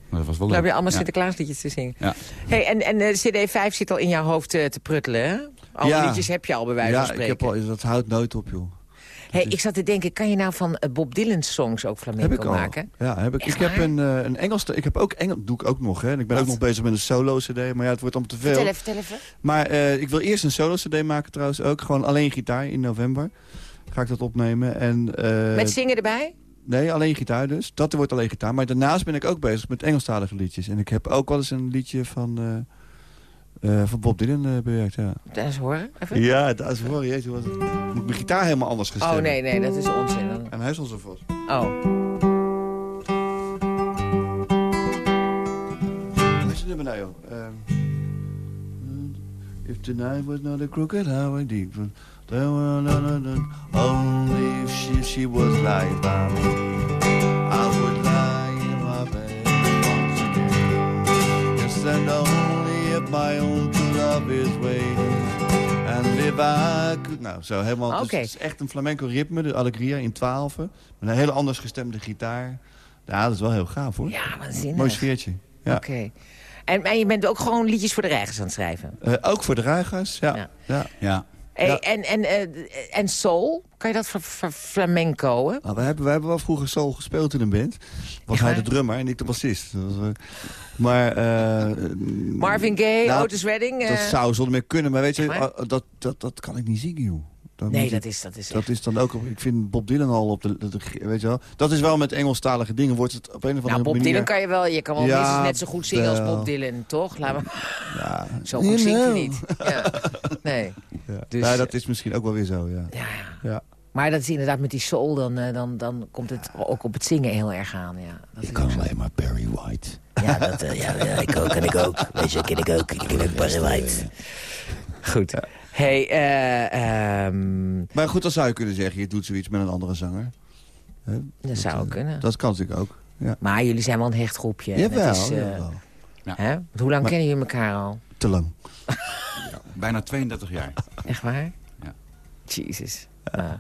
Maar dat was wel Dan leuk. heb je allemaal Ja. Sinterklaasliedjes te zingen. Ja. Hey, en, en CD 5 zit al in jouw hoofd te pruttelen, hè? Alle Ja. liedjes heb je al bij wijze ja, van spreken. ik heb al, dat houdt nooit op, joh. Hey, ik zat te denken, kan je nou van eh, Bob Dylan's songs ook flamenco Heb ik al. maken? Ja, heb ik. Echt ik heb een, eh, een Engels... Ik heb ook Engels... Doe ik ook nog, hè. En Ik ben ook nog bezig met een solo-cd. Maar ja, het wordt allemaal te veel. Vertel even, vertel even. Maar eh, ik wil eerst een solo-cd maken trouwens ook. Gewoon alleen gitaar in november. Ga ik dat opnemen. En, Met zingen erbij? Nee, alleen gitaar dus. Dat wordt alleen gitaar. Maar daarnaast ben ik ook bezig met Engelstalige liedjes. En ik heb ook wel eens een liedje van, eh, van Bob Dylan eh, bewerkt, ja. Dat eens horen. Even. Ja, dat is voor je. Moet ik mijn gitaar helemaal anders oh, gestemd. nee, nee, dat is onzin. Dan- En hij is zo vast. Oh. Wat is het nummer nou, joh? Ehm, if tonight was not a crooked highway deep there were no, no, no, Only if she, she was lying by me my own love is waiting And if I could... Nou, zo helemaal... dus het is echt een flamenco ritme, de Alegria in twaalfen. Met een hele anders gestemde gitaar. Ja, dat is wel heel gaaf, hoor. Ja, waanzinnig. Mooi sfeertje. Ja. Oké. En, en je bent ook gewoon liedjes voor de reigers aan het schrijven? Eh, ook voor de reigers, ja. Ja. ja. Ja. Hey, Ja. en, en, eh, en soul? Kan je dat voor, voor flamenco? Hè? Nou, we, hebben, we hebben wel vroeger soul gespeeld in een band. Was hij de drummer en ik de bassist. Eh, maar... eh, Marvin Gaye, nou, Otis Redding? eh, Dat zou zonder meer kunnen, maar weet je, dat, dat, dat kan ik niet zingen, joh. Dan Nee, dat ik- is, dat is Dat is dan ook, ik vind Bob Dylan al op de, de- de- weet je wel. Dat is wel met Engelstalige dingen, wordt het op een of andere Nou, Bob manier... Dylan kan je wel, je kan wel Ja, net zo goed zingen als. Bob Dylan, toch? Laat me, Ja, zo goed zingt hij Jawel. niet. Ja. Nee. Ja. Dus- ja, dat is misschien ook wel weer zo, ja. Ja. Maar dat is inderdaad met die soul, dan, eh, dan, dan komt het ook op het zingen heel erg aan. Ja, dat ook zo. alleen maar Barry White. Ja, dat, eh, ja, ja, ik ook en ik ook. Weet je, ken ik ook. Ik ken ook Barry White. Goed. Hey, eh, ehm, Maar goed, dan zou je kunnen zeggen, je doet zoiets met een andere zanger. Hè? dat zou ook kunnen. Dat kan natuurlijk ook. Ja. Maar jullie zijn wel een hecht groepje. Jawel, is, eh, jawel. hè? Hoe lang Maar- kennen jullie elkaar al? Te lang. Bijna 32 jaar. Echt waar? Ja. Jezus. Nou.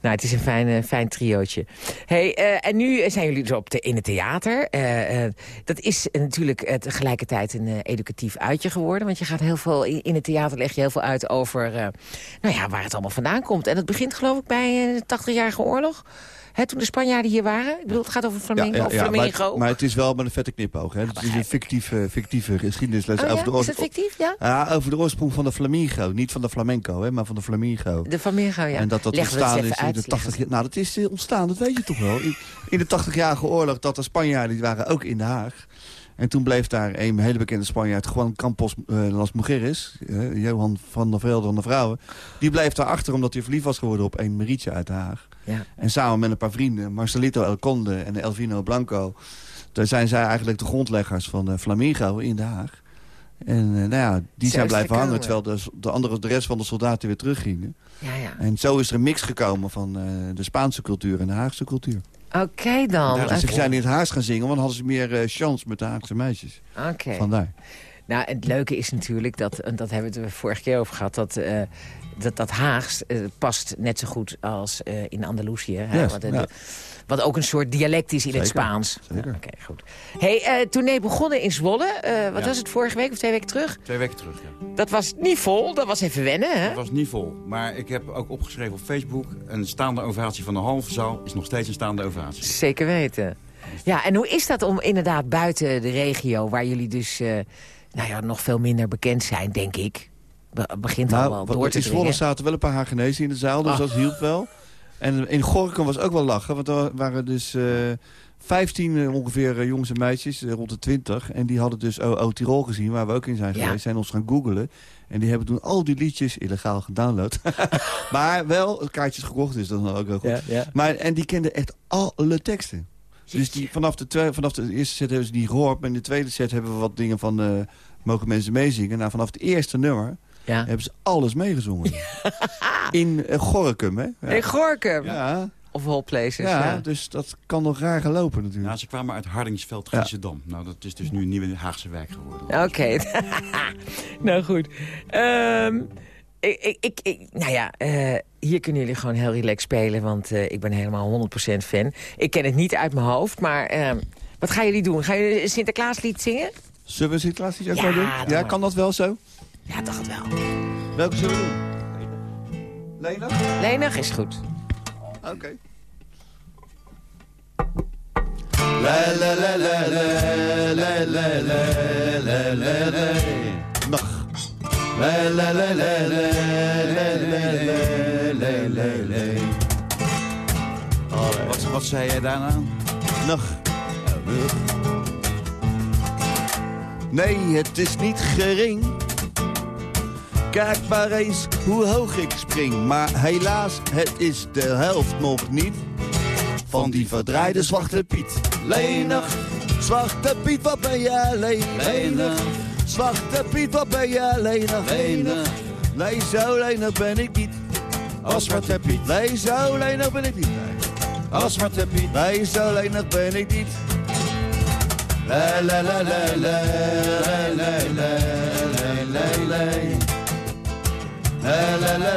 Nou, het is een fijn, eh, fijn triootje. Hey, eh, en nu zijn jullie dus op de, in het theater. Eh, dat is natuurlijk tegelijkertijd een educatief uitje geworden. Want je gaat heel veel in, het theater leg je heel veel uit over nou ja, waar het allemaal vandaan komt. En dat begint geloof ik bij de 80-jarige oorlog. Hè, toen de Spanjaarden hier waren. Ik bedoel, het gaat over flamenco. of flamenco. maar, maar het is wel met een vette knipoog. Hè? het is een fictieve, fictieve geschiedenisles Oh ja, over, de is oorsprong, fictief? Ja? ja, over de oorsprong van de flamingo. Niet van de flamenco, hè, maar van de flamingo. De flamenco, ja. En dat dat Leggen het ontstaan is in de uit, 80 leggen jaar. Nou, dat is eh, ontstaan, dat weet je toch wel. In, in de 80-jarige oorlog dat de Spanjaarden, die waren ook in Den Haag. En toen bleef daar een hele bekende Spanjaard, Juan Campos eh, Las Mujeres, eh, Johan van der Velde van de Vrouwen. Die bleef daar achter omdat hij verliefd was geworden op een Marietje uit Den Haag. Ja. En samen met een paar vrienden, Marcelito El Conde en Elvino Blanco... daar zijn zij eigenlijk de grondleggers van de Flamingo in Den Haag. En eh, nou ja, die zijn blijven hangen... terwijl de, de, andere, de rest van de soldaten weer teruggingen. Ja, ja. En zo is er een mix gekomen van eh, de Spaanse cultuur en de Haagse cultuur. Oké dan. Ze Oké. zijn in het Haags gaan zingen, want dan hadden ze meer eh, chance met de Haagse meisjes. Oké. Vandaar. Nou, het leuke is natuurlijk, dat, en dat hebben we het vorige keer over gehad... dat, eh, dat, dat Haags eh, past net zo goed als eh, in Andalusië. hè, wat, ja. de- wat ook een soort dialect is in het Spaans. Ja, Oké, goed. Hey, eh, toen nee begonnen in Zwolle, eh, wat Ja. was het, vorige week of twee weken terug? Twee weken terug, ja. Dat was niet vol, dat was even wennen, hè? Het was niet vol. Maar ik heb ook opgeschreven op Facebook... een staande ovatie van de halve zaal is nog steeds een staande ovatie. Zeker weten. Ja, en hoe is dat om inderdaad buiten de regio... waar jullie dus eh, nou ja, nog veel minder bekend zijn, denk ik... Be- begint Nou, door te in dringen. zaten wel een paar Hagenezen in de zaal, dus Ah. dat hielp wel. En in Gorkum was ook wel lachen, want er waren dus eh 15 eh, ongeveer eh, jongens en meisjes, rond de 20. En die hadden dus OO Tirol gezien, waar we ook in zijn Ja. geweest. Zijn ons gaan googlen. En die hebben toen al die liedjes illegaal gedownload. maar wel kaartjes gekocht, dus dat is dan ook wel goed. Ja, ja. Maar, en die kenden echt alle teksten. Dus die, vanaf, de vanaf de eerste set hebben ze die gehoord. Maar in de tweede set hebben we wat dingen van... eh, mogen mensen meezingen? Nou, vanaf het eerste nummer Ja. hebben ze alles meegezongen. In uh, Gorkum, hè? Ja. In Gorkum? Ja. Of all places, ja, ja. dus dat kan nog raar gelopen natuurlijk. Ja, ze kwamen uit Hardingsveld, Giessendam. Nou, dat is dus nu een nieuwe Haagse wijk geworden. Oké, nou goed. Um, ik, ik, ik, ik, nou ja, uh, hier kunnen jullie gewoon heel relaxed spelen, want uh, ik ben helemaal 100% fan. Ik ken het niet uit mijn hoofd, maar uh, wat gaan jullie doen? Gaan jullie een Sinterklaaslied zingen? Zullen we een Sinterklaaslied ook ja, doen? Ja, kan dat wel zo? Ja, dacht het wel. Welke zullen we doen? Lenig? Lenig is goed. Oké. Okay. Nog. Wat, wat zei jij daarna? Nog. Nee, het is niet gering. Kijk maar eens hoe hoog ik spring. Maar helaas, het is de helft nog niet. Van die verdraaide Zwarte Piet. Lenig, Zwarte Piet, wat ben jij lenig? Zwarte Piet, wat ben jij lenig? Lenig, nee, zo lenig ben ik niet. Als Zwarte Piet. Nee, zo lenig ben ik niet. Als Zwarte Piet. Nee, zo lenig ben ik niet. La la la la la la la la la la la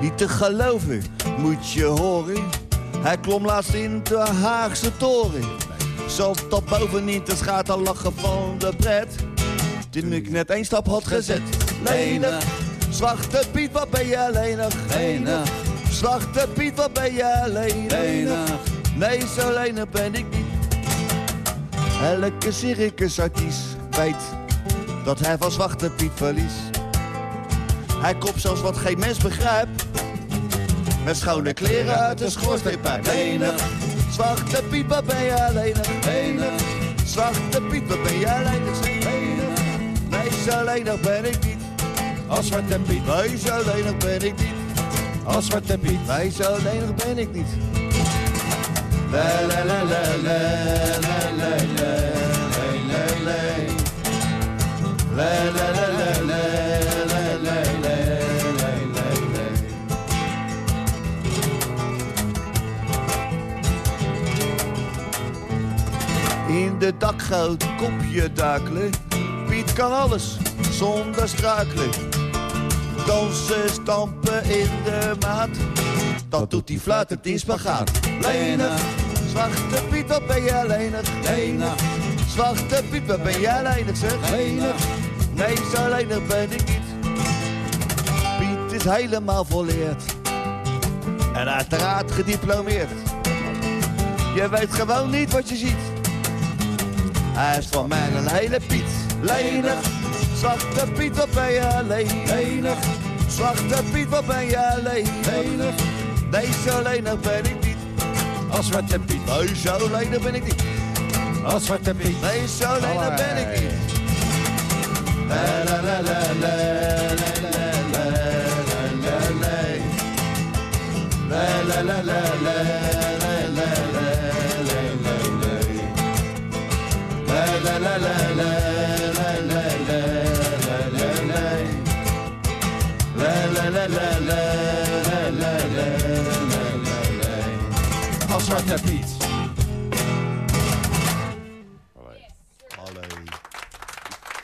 Niet te geloven, moet je horen. Hij klom laatst in de Haagse toren. Zelfs tot niet te schaten lachen van de pret. Toen ik net één stap had gezet. Lenig, zwarte Piet, wat ben je lenig? Lenig. Zwarte Piet, wat ben je lenig Nee, zo lenig ben ik niet. Elke circusartiest weet dat hij van Zwarte Piet verliest. Hij kopt zelfs wat geen mens begrijpt. Met schone kleren uit de schoorsteenpijp. Lenig, Zwarte Piet, wat ben je lenig Zwarte Piet, wat ben jij lenig. Nee, zo lenig ben ik niet. Als Zwarte Piet. Nee, zo lenig ben ik niet. Als Zwarte Piet. Nee, zo lenig ben ik niet. La la la la la la la la In de dakgoot kopje dakelen. Piet kan alles zonder struikelen. Dansen, stampen in de maat. Dat doet die fluitend in spagaat. Lenig, Zwarte Piet, wat ben jij lenig? Lenig, Zwarte Piet, wat ben jij lenig zeg? lenig Nee, zo lenig ben ik niet. Piet is helemaal volleerd. En uiteraard gediplomeerd. Je weet gewoon niet wat je ziet. Hij is van mij een hele Piet. Lenig, Zwarte Piet, wat ben je lenig? Zwarte Piet, wat ben je lenig? Nee, zo lenig ben ik niet. Als Zwarte Piet. Nee, zo lenig ben ik niet. Als Zwarte Piet. Nee, zo lenig ben ik niet. La la la la la la la la la la la La la la la la la la la la la la La la la la la la Als Zwarte Piet.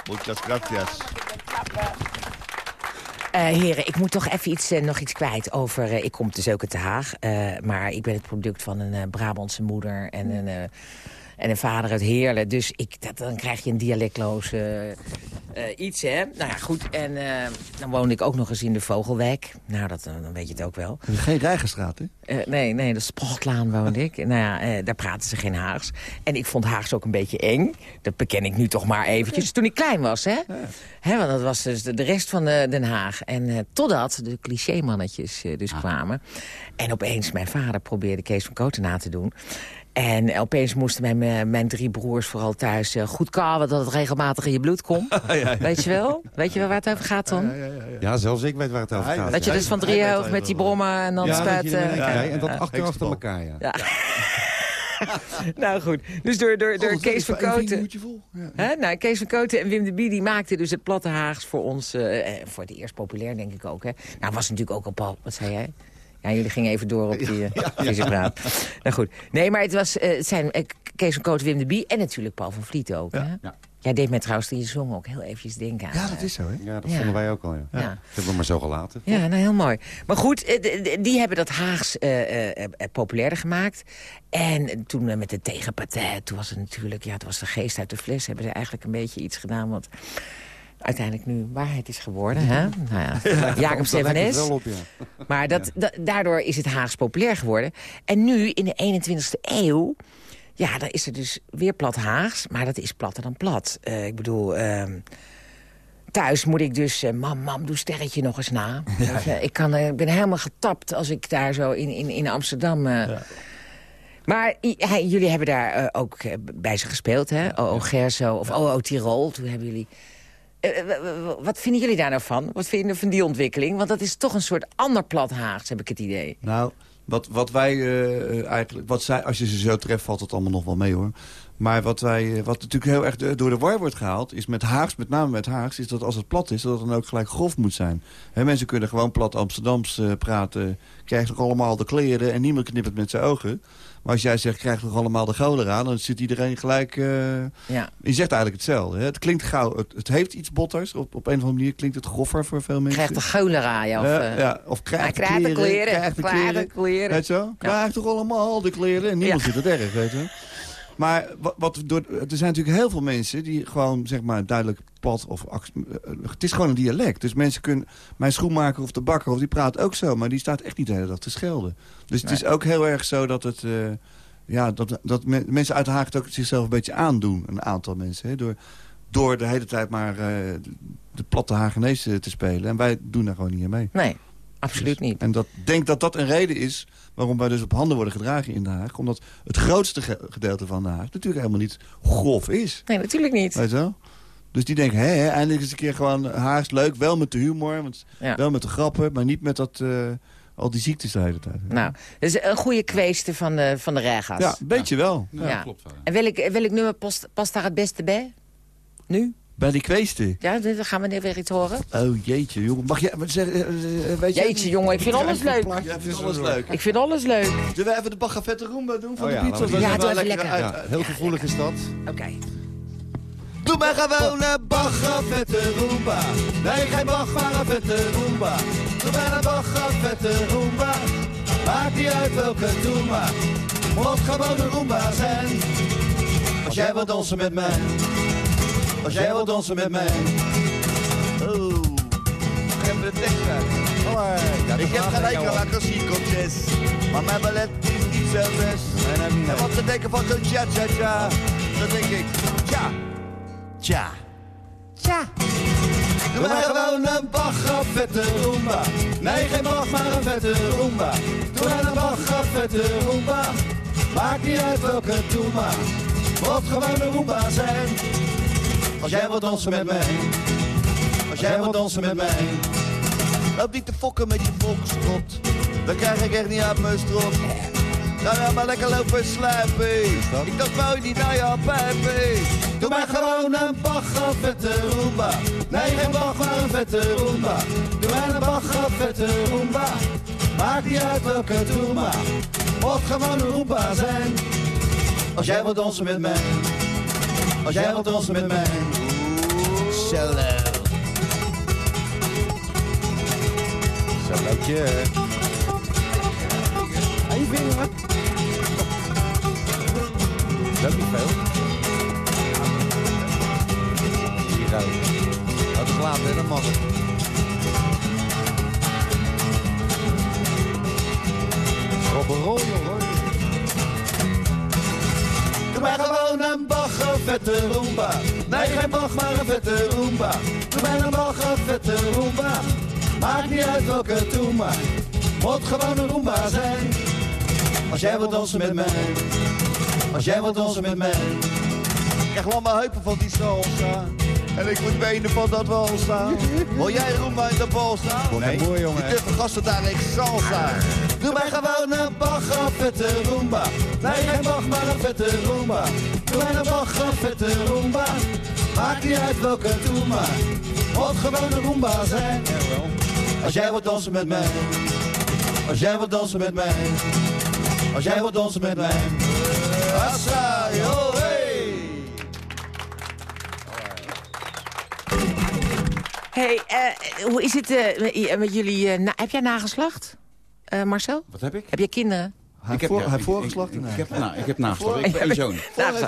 Muchas gracias. Uh, heren, ik moet toch even iets, uh, nog iets kwijt over... Uh, ik kom dus ook uit Den Haag, maar ik ben het product van een Brabantse moeder... en een, en een vader uit Heerlen. Dus ik, dat, dan krijg je een dialectloos iets, hè. Nou ja, goed. En dan woonde ik ook nog eens in de Vogelwijk. Nou, dat, dan weet je het ook wel. Geen Rijgenstraat, hè? nee, nee, de Sportlaan woonde ik. nou ja, daar praten ze geen Haags. En ik vond Haags ook een beetje eng. Dat beken ik nu toch maar eventjes. Toen ik klein was, hè. Ja. Hè, want dat was dus de, de rest van de, Den Haag. En uh, totdat de clichémannetjes uh, dus ah. kwamen. En opeens mijn vader probeerde Kees van Koten na te doen. En opeens moesten mijn, mijn, mijn drie broers vooral thuis eh, goed kauwen... dat het regelmatig in je bloed komt. Weet je wel? Weet je wel waar het over gaat dan? Ja, zelfs ik weet waar het over gaat. Dat je dus van driehoog met die brommen en dan ja, er- ja, en dat Ja. achter achter elkaar, ja. Ja. nou goed, dus door, door, door Anders Kees van Koten... moet je vol. Ja. Hè? Nou, Kees van Koten en Wim de Bie die maakten dus het platte Haags voor ons... eh, eh, voor het eerst populair, denk ik ook. Hè? Nou, was natuurlijk ook al... Paul, wat zei jij? Ja, jullie gingen even door op die uh. Nou goed. Nee, maar het, was, eh, het zijn eh, Kees van Koten, Wim de Bie... en natuurlijk Paul van Vliet ook. Hè? Ja. Jij deed mij trouwens toen je zong ook heel eventjes denken aan... Ja, dat is zo, hè? Ja, dat Ja. vonden wij ook al, ja. Ja. Dat hebben we maar zo gelaten. Ja, nou heel mooi. Maar goed, die hebben dat Haags eh, eh, eh, populairder gemaakt. En toen met de tegenpartij, toen was het natuurlijk... ja, het was de geest uit de fles. Hebben ze eigenlijk een beetje iets gedaan wat uiteindelijk nu waarheid is geworden. Hè? Nou ja, Jacob lijkt het Stefanes. ja. Maar dat, da- daardoor is het Haags populair geworden. En nu, in de 21ste eeuw... Ja, dan is er dus weer plat Haags, maar dat is platter dan plat. Eh, ik bedoel, ehm, thuis moet ik dus... eh, mam, mam, doe sterretje nog eens na. Dus, ik, kan, ik ben helemaal getapt als ik daar zo in, in, in Amsterdam... eh, Maar hij- jullie hebben daar ook bij ze gespeeld, hè? O.O. Gerso of O.O. Tirol. Toen hebben jullie... Eh, w- wat vinden jullie daar nou van? Wat vinden jullie van die ontwikkeling? Want dat is toch een soort ander plat Haags, heb ik het idee. Nou, wat, wat wij eh, eh, eigenlijk... Wat zij, als je ze zo treft, valt het allemaal nog wel mee, hoor. Maar wat, wij, eh, wat natuurlijk heel erg door de war wordt gehaald... is met Haags, met name met Haags... is dat als het plat is, dat het dan ook gelijk grof moet zijn. Hè, mensen kunnen gewoon plat Amsterdams eh, praten... krijgen toch allemaal de kleren en niemand knippert met zijn ogen. Maar als jij zegt, krijg toch allemaal de cholera... dan zit iedereen gelijk... eh, Ja. je zegt eigenlijk hetzelfde. Hè? Het klinkt gauw, het, het heeft iets botters. Op, op een of andere manier klinkt het groffer voor veel mensen. Krijgt de cholera, ja. Of, Ja, eh, ja, of krijgt de krijgt de kleren. kleren. Krijgt de Krijgt kleren. kleren. Weet je zo? Krijgt toch allemaal de kleren. En niemand zit het erg, weet je. Maar wat, wat door, er zijn natuurlijk heel veel mensen die gewoon, zeg maar, duidelijk plat of... eh, Het is gewoon een dialect. Dus mensen kunnen... Mijn schoenmaker of de bakker, of die praat ook zo. Maar die staat echt niet de hele dag te schelden. Dus het is ook heel erg zo dat het... eh, ja, dat, dat men- mensen uit de Haag het ook zichzelf een beetje aandoen. Een aantal mensen. Hè, door, door de hele tijd maar eh, de platte Hagenees eh, te spelen. En wij doen daar gewoon niet aan mee. Nee, absoluut niet. En dat ik denk dat dat een reden is waarom wij dus op handen worden gedragen in Den Haag. Omdat het grootste ge- gedeelte van Den Haag natuurlijk helemaal niet grof is. Nee, natuurlijk niet. Weet je wel? Dus die denken, hé, hé, eindelijk eens een keer gewoon Haags leuk. Wel met de humor, want, Ja. wel met de grappen, maar niet met dat, eh, al die ziektes de hele tijd. Nou, dat is een goede kweeste van de, van de rega's. Ja, een beetje wel. Ja. En welk, welk nummer past, past daar het beste bij? Nu? Bij die kweesten. Ja, dan gaan we weer iets horen. Oh jeetje, jongen. Mag jij maar zeggen, eh, eh, weet je... Jeetje, jongen, ik vind alles leuk. Ja, ik vind alles leuk. Ik vind alles leuk. Zullen we even de Bagavette Roomba doen van Oh de ja, pizza? die- is Ja, doe even lekker. uit- Ja, heel gevoelig is dat. Oké. Doe maar gewoon een baggervette Roomba. Nee, geen bag, maar een vette Roomba. Doe maar een baggervette Roomba. Maakt niet uit welke doe maar. Moet gewoon een Roomba zijn. Als jij wilt dansen met mij. Als jij wilt dansen met mij. Oh. De tekst uit. Ik heb gelijk aan klassiekopjes. Maar mijn ballet is niet zo best. En wat ze denken van zo'n cha-cha-cha. Dan denk ik, tja. Tja. Tja. Doe maar gewoon een baggervette Roomba. Nee, geen bag, maar een vette Roomba. Doe maar een baggervette Roomba. Maakt niet uit welke doe maar. Moet gewoon een Roomba zijn. Als jij wilt dansen met mij. Als jij wilt dansen met mij. Loop niet te fokken met je volkstrot. Dan krijg ik echt niet uit mijn strot. Nou maar lekker lopen sluipen. Ik dacht wou niet naar je pijpen. Doe maar gewoon een baggervette Roomba. Nee, geen bag, maar een vette Roomba. Doe maar een baggervette Roomba. Maakt niet uit welke maar. Moet gewoon een zijn. Als jij wilt dansen met mij. Als jij wilt dansen met mij. Solo. Salootje. Aan je vinger. Dat is niet veel. Hier ook. Dat is laat, hè, dat mag. Robberol, hoor. Doe maar gewoon een baggervette Roomba. Nee, geen bag, maar een vette Roomba. Doe maar een baggervette Roomba. Maakt niet uit welke doe maar. Moet gewoon een Roomba zijn. Als jij wilt dansen met mij. Als jij wilt dansen met mij. Ik krijg lamme heupen van die salsa. En ik moet benen van dat wal staan. Wil jij Roomba in de bal staan? Nee, mooi jongen. Die tuffe gasten daar ik salsa. Doe mij gewoon een bagger vette Roomba. Nee, geen bag, maar een vette Roomba. Doe mij een bagger vette Roomba. Maakt niet uit welke doe maar. Moet gewoon een Roomba zijn. Als jij wilt dansen met mij. Als jij wilt dansen met mij. Als jij wilt dansen met mij. Assa, hey, eh, hoe is het eh, met jullie... eh, na- heb jij nageslacht, Eh, Marcel? Wat heb ik? Heb jij kinderen? Hij Ik heb- voor, ja, hij ik- voorgeslacht? Ik, Nee. ik heb, nou, ik heb nageslacht. Ik heb één zoon.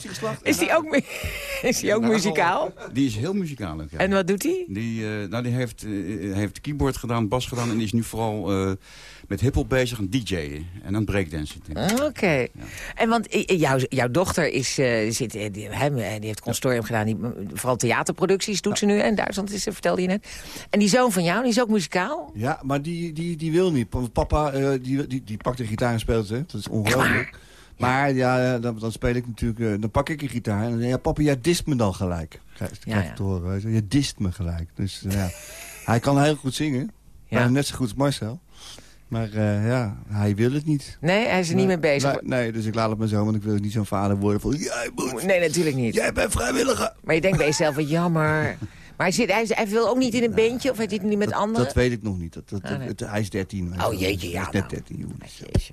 geslacht? Is die ook, is die ook muzikaal? Die is heel muzikaal ook, ja. En wat doet hij? Die, eh, nou, die heeft, eh, heeft keyboard gedaan, bas gedaan... en die is nu vooral eh, met hiphop bezig aan DJ'en en aan breakdansen. Oké. En want eh, eh, jouw, jouw dochter is, eh, zit, eh, die, hè, die heeft consortium gedaan. Die, vooral theaterproducties doet ze nu. En Duitsland is, eh, vertelde je net. En die zoon van jou, die is ook muzikaal? Ja, maar die, die, die wil niet. Papa eh, die, die, die pakt de gitaar en speelt ze. Dat is ongelooflijk. Maar ja, eh, dan, dan speel ik natuurlijk... eh, dan pak ik een gitaar en dan zeg ja, papa, jij dist me dan gelijk. Krijg, Ja, krijg ja. te horen. weet je. Je dist me gelijk. Dus eh, ja, hij kan heel goed zingen. Ja. Maar net zo goed als Marcel. Maar eh, ja, hij wil het niet. Nee, hij is er niet mee bezig. Nee, nee, dus ik laat het maar zo, want ik wil niet zo'n vader worden van... Jij moet, Nee, natuurlijk niet. jij bent vrijwilliger. Maar je denkt bij jezelf, wat jammer. Maar hij, zit, hij, hij wil ook niet in een bandje? Of hij zit niet met anderen? Dat weet ik nog niet. Dat, dat, Ah, nee. het- hij is 13. weet je Oh, jeetje, ja, Hij is net nou. 13, jongens. Jeetje.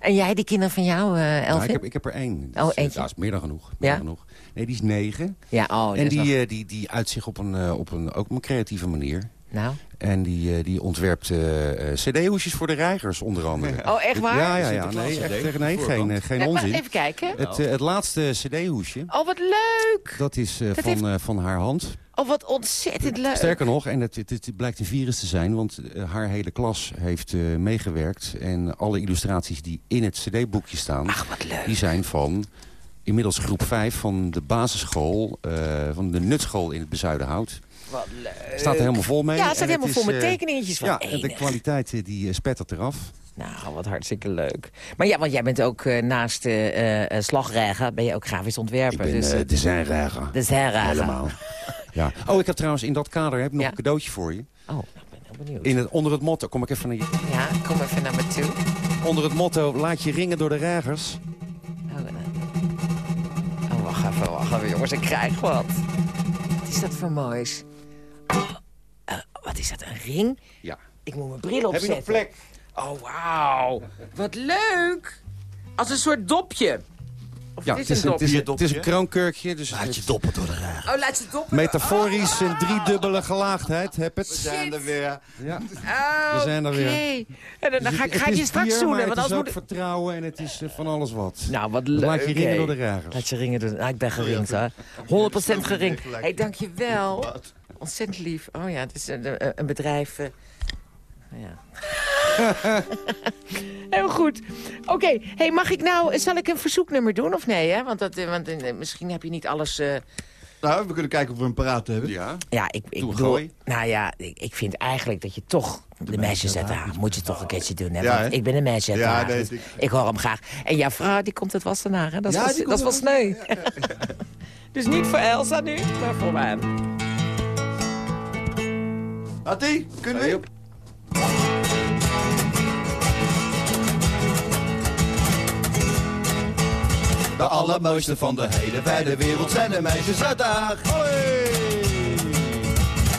En jij, die kinderen van jou, eh Elvin? Nou, ik, heb, ik heb er één. Dat Oh, is, eh, eentje. Dat is meer dan genoeg. Meer Ja? dan genoeg. Nee, die is negen. Ja, oh, dat en is die, nog- die, die uit zich op een, op een, ook op een creatieve manier. Nou. En die, eh, die ontwerpt eh, eh, cd-hoesjes voor de reigers, onder andere. Oh, echt waar? Ja, ja, Nee, echt, nee geen, geen onzin. even kijken. Het, eh, het laatste cd-hoesje, Oh, wat leuk. dat is eh, Dat van, heeft- eh, van haar hand. Oh, wat ontzettend leuk. Sterker nog, en het, het, het blijkt een virus te zijn... want haar hele klas heeft eh, meegewerkt... en alle illustraties die in het cd-boekje staan... Ach, wat leuk. die zijn van inmiddels groep 5 van de basisschool... eh, van de nutschool in het Bezuidenhout. Wat leuk. Staat er helemaal vol mee. Ja, het staat helemaal vol met eh, tekeningetjes van Ja, en de kwaliteit eh, die eh, spettert eraf. Nou, wat hartstikke leuk. Maar ja, want jij bent ook naast uh, slagrijger, ben je ook grafisch ontwerper. Ik ben dus, eh, designrijger. designrijger. Helemaal. Ja. Oh, ik heb trouwens in dat kader heb ik nog Ja. een cadeautje voor je. Oh, nou, ik ben heel benieuwd. In het, onder het motto, kom ik even naar je. Ja, kom even naar me toe. Onder het motto, laat je ringen door de reigers. Oh, eh. oh, wacht even, wacht even, jongens, ik krijg wat. Wat is dat voor moois? Oh, eh, wat is dat, een ring? Ja. Ik moet mijn bril Heb je opzetten. nog plek? Oh, wauw. Wat leuk. Als een soort dopje. Of Ja, het het is een een, het, is, dopje. het is een kroonkurkje. Dus Laat je doppen door de rij. Oh, laat ze doppen. Metaforisch een driedubbele gelaagdheid. Heb het? We zijn er weer. Ja. Oh, We zijn er weer. oké. En dan, dan ga, ik- Het ga ik je straks bier, zoenen. Want het is ook moet vertrouwen en het is eh, van alles wat. Nou, wat leuk. Laat je ringen door de reigers. Laat je ringen door de... Nou, ik ben geringd, hoor. 100% geringd. Hé, hey, dankjewel. Ontzettend lief. Oh ja, het is een, een bedrijf... eh, ja. Heel goed. Oké, hey, mag ik nou... Zal ik een verzoeknummer doen of nee? Hè? Want, dat, eh, want eh, misschien heb je niet alles... eh, Nou, we kunnen kijken of we een paraat hebben. Ja. Ja, ik, ik bedoel... Nou ja, ik, ik vind eigenlijk dat je toch... De, meisjes uit de Haag moet je toch een keertje doen. Hè? Ja, hè? ik ben een meisje uit de Ja, Haag. nee, dus ik- ik hoor hem graag. En jouw vrouw, die komt uit Wassenaar, hè? Dat is Ja, wel, die dat uit sneu. dus niet voor Elsa nu, maar voor mij. Attie, kunnen we? De allermooiste van de hele wijde wereld zijn de meisjes uit de Haag.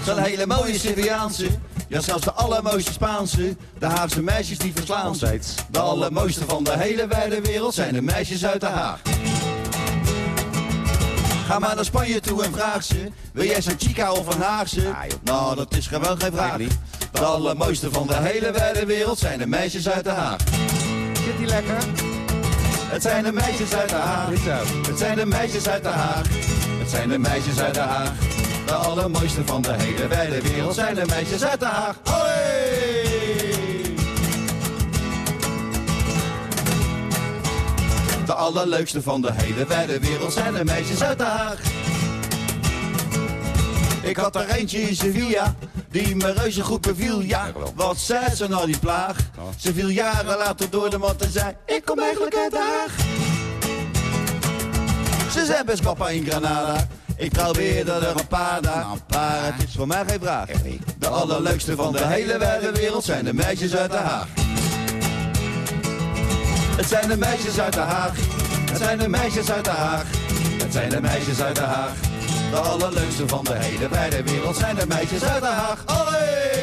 Zijn hele mooie Syriaanse, ja zelfs de allermooiste Spaanse. De Haagse meisjes die verslaan. Altijd. De allermooiste van de hele wijde wereld zijn de meisjes uit de Haag. Ga maar naar Spanje toe en vraag ze, wil jij zo'n chica of een Haagse? Nou, dat is gewoon geen vraag. De allermooiste van de hele wijde wereld zijn de meisjes uit de Haag. Zit die lekker? Het zijn de meisjes uit de Haag. Het zijn de meisjes uit de Haag. Het zijn de meisjes uit de Haag. De allermooiste van de hele wijde wereld zijn de meisjes uit de Haag. Hoi! De allerleukste van de hele wijde wereld zijn de meisjes uit de Haag. Ik had er eentje in Sevilla, die me reuze goed beviel. Ja, wat zei ze nou die plaag? Ze viel jaren later door de mat en zei, ik kom eigenlijk uit de Haag. Ze zijn best papa in Granada. Ik probeerde er een paar na, maar het is voor mij geen vraag. De allerleukste van de hele wijde wereld zijn de meisjes uit de Haag. Het zijn de meisjes uit de Haag. Het zijn de meisjes uit de Haag. Het zijn de meisjes uit de Haag. De allerleukste van de hele wijde wereld zijn de meisjes uit de Haag. Allee!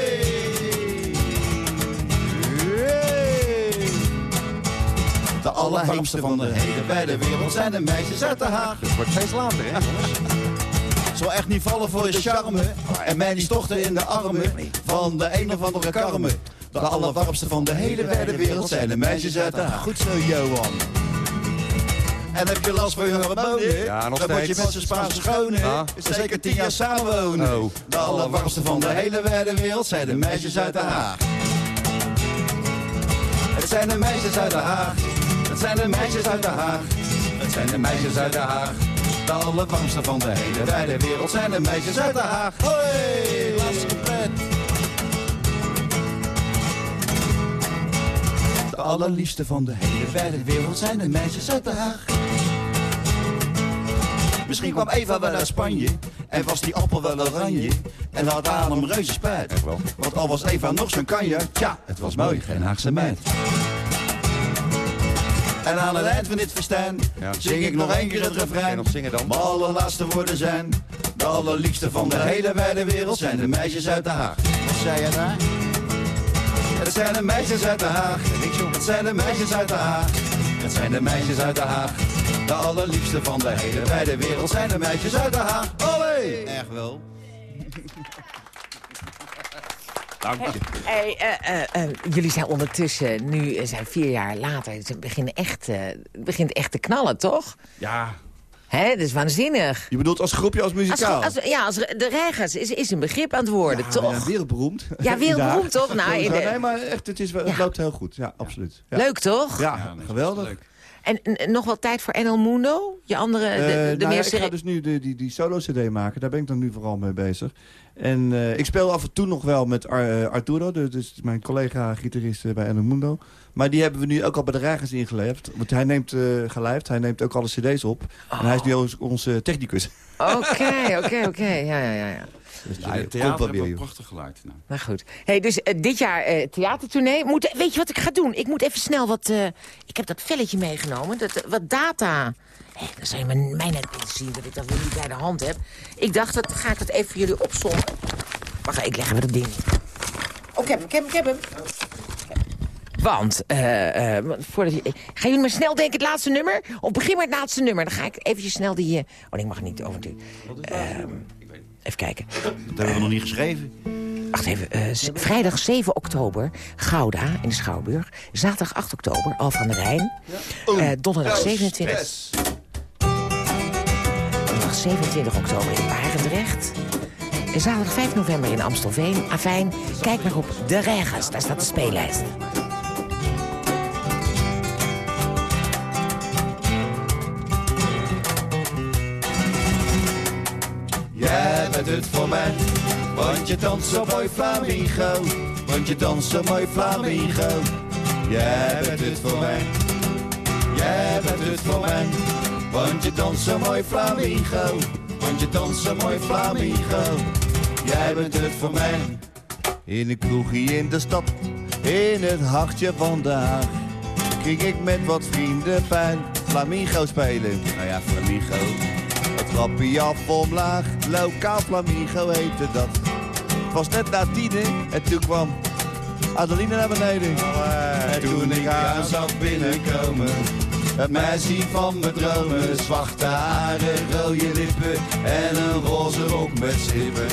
De allerheemste van de hele wijde wereld zijn de meisjes uit de Haag. Het wordt steeds later, hè, jongens? Zal echt niet vallen voor je charme. En mij die tochten in de armen van de een of andere karme. De allerwarmste van de hele wijde wereld zijn de meisjes uit de Haag. Goed zo, Johan. En heb je last van je hormonen? Ja, nog Dan word je met z'n Spaanse schonen. Ja. Er zeker tien jaar samenwonen. Oh. De allerwarmste van de hele wijde wereld zijn de meisjes uit de Haag. Het zijn de meisjes uit de Haag. Het zijn de meisjes uit de Haag. Het zijn de meisjes uit de Haag. De allerwarmste van de hele wijde wereld zijn de meisjes uit de Haag. Hoi, De allerliefste van de hele wijde wereld zijn de meisjes uit de Haag. Misschien kwam Eva wel uit Spanje en was die appel wel oranje. En had Adam reuze spijt. Want al was Eva nog zo'n kanje, tja, het was mooi, geen Haagse meid. En aan het eind van dit festijn Ja. zing ik nog één keer het refrein. nog zingen dan? Mijn allerlaatste woorden zijn, de allerliefste van de hele wijde wereld zijn de meisjes uit de Haag. Wat zei je daar? Het zijn de meisjes uit de Haag. Het zijn de meisjes uit de Haag. Het zijn de meisjes uit de Haag. De allerliefste van de hele wijde wereld zijn de meisjes uit de Haag. Olé! Erg wel. Dank je. Hey, eh, eh, eh, jullie zijn ondertussen, nu zijn vier jaar later, het begint echt, eh, het begint echt te knallen, toch? Ja. Hè, dat is waanzinnig. Je bedoelt als groepje, als muzikaal? als, ja, als de reigers is, is een begrip aan het worden, Ja, toch? Ja, wereldberoemd. Ja, wereldberoemd, toch? Nou, in Zo, de- Nee, maar echt, het, is, het Ja. loopt heel goed. Ja, absoluut. Ja. Leuk, toch? Ja, geweldig. En, en nog wel tijd voor NL Mundo? Je andere, de, Eh, de nou meer ik ga dus nu de, die, die solo-cd maken. Daar ben ik dan nu vooral mee bezig. En eh, ik speel af en toe nog wel met Ar- eh, Arturo. Dus, mijn collega-gitarist bij El Mundo. Maar die hebben we nu ook al bij de Reigers ingeleefd. Want hij neemt eh gelijfd. Hij neemt ook alle cd's op. En hij is nu ons- onze technicus. Oké, oké, oké. Ja, ja, ja. ja. Dus Ja, het theater wel joh. prachtig geluid. Nou. Nou goed. Hey, dus eh, dit jaar eh theatertournee. Moet, weet je wat ik ga doen? Ik moet even snel wat... eh, ik heb dat velletje meegenomen. Dat, wat data. Hé, dan zou je mijn, mij net zien dat ik dat weer niet bij de hand heb. Ik dacht, dat ga ik het even voor jullie opzommen. Wacht, ik leg even dat ding. Oh, ik heb hem, ik heb hem, ik heb hem. Want, eh, eh, voordat je, gaan jullie maar snel denken het laatste nummer? Of begin maar het laatste nummer. Dan ga ik eventjes snel die... eh, oh, nee, ik mag niet over... Ehm, even kijken. Dat hebben we nog niet geschreven. Wacht even. vrijdag 7 oktober, Gouda in de Schouwburg. Zaterdag 8 oktober, Al van der Rijn. Donderdag 27... Donderdag 27 oktober in Barendrecht. En zaterdag 5 november in Amstelveen. Afijn, kijk maar op De Regas. Daar staat de speellijst. Het voor mij, want je danst zo mooi flamingo. Want je danst zo mooi flamingo. Jij bent het voor mij, jij bent het voor mij. Want je danst zo mooi flamingo. Want je danst zo mooi flamingo. Jij bent het voor mij. In een kroegje in de stad, in het hartje van. Ging ik met wat vrienden pijn flamingo spelen. Nou ja, flamingo. Trappie af omlaag, lokaal flamingo heette dat. Het was net na tienen en toen kwam Adeline naar beneden. En toen ik haar zag binnenkomen, het meisje van mijn dromen. Zwarte haren, rode lippen en een roze rok met zippen.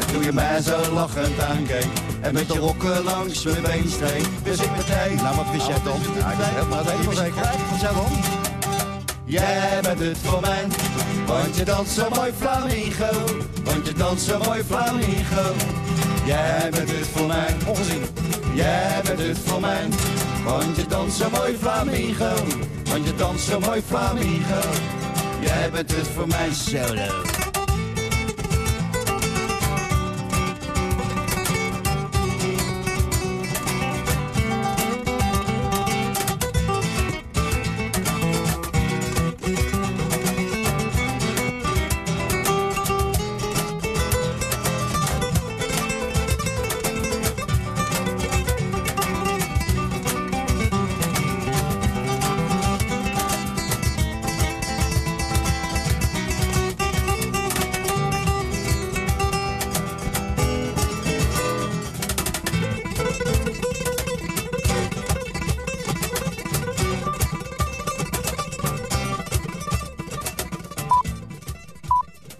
En toen je mij zo lachend aankeek en met je rokken langs mijn been streek, wist ik meteen. Nou, wat wist jij dan? Ja, ik helemaal zeker. Vanzelf om. Jij bent het voor mij, want je danst zo mooi flamingo. Want je danst zo mooi flamingo. Jij bent het voor mij, ongezien. Jij bent het voor mij, want je danst zo mooi flamingo. Want je danst zo mooi flamingo. Jij bent het voor mij solo.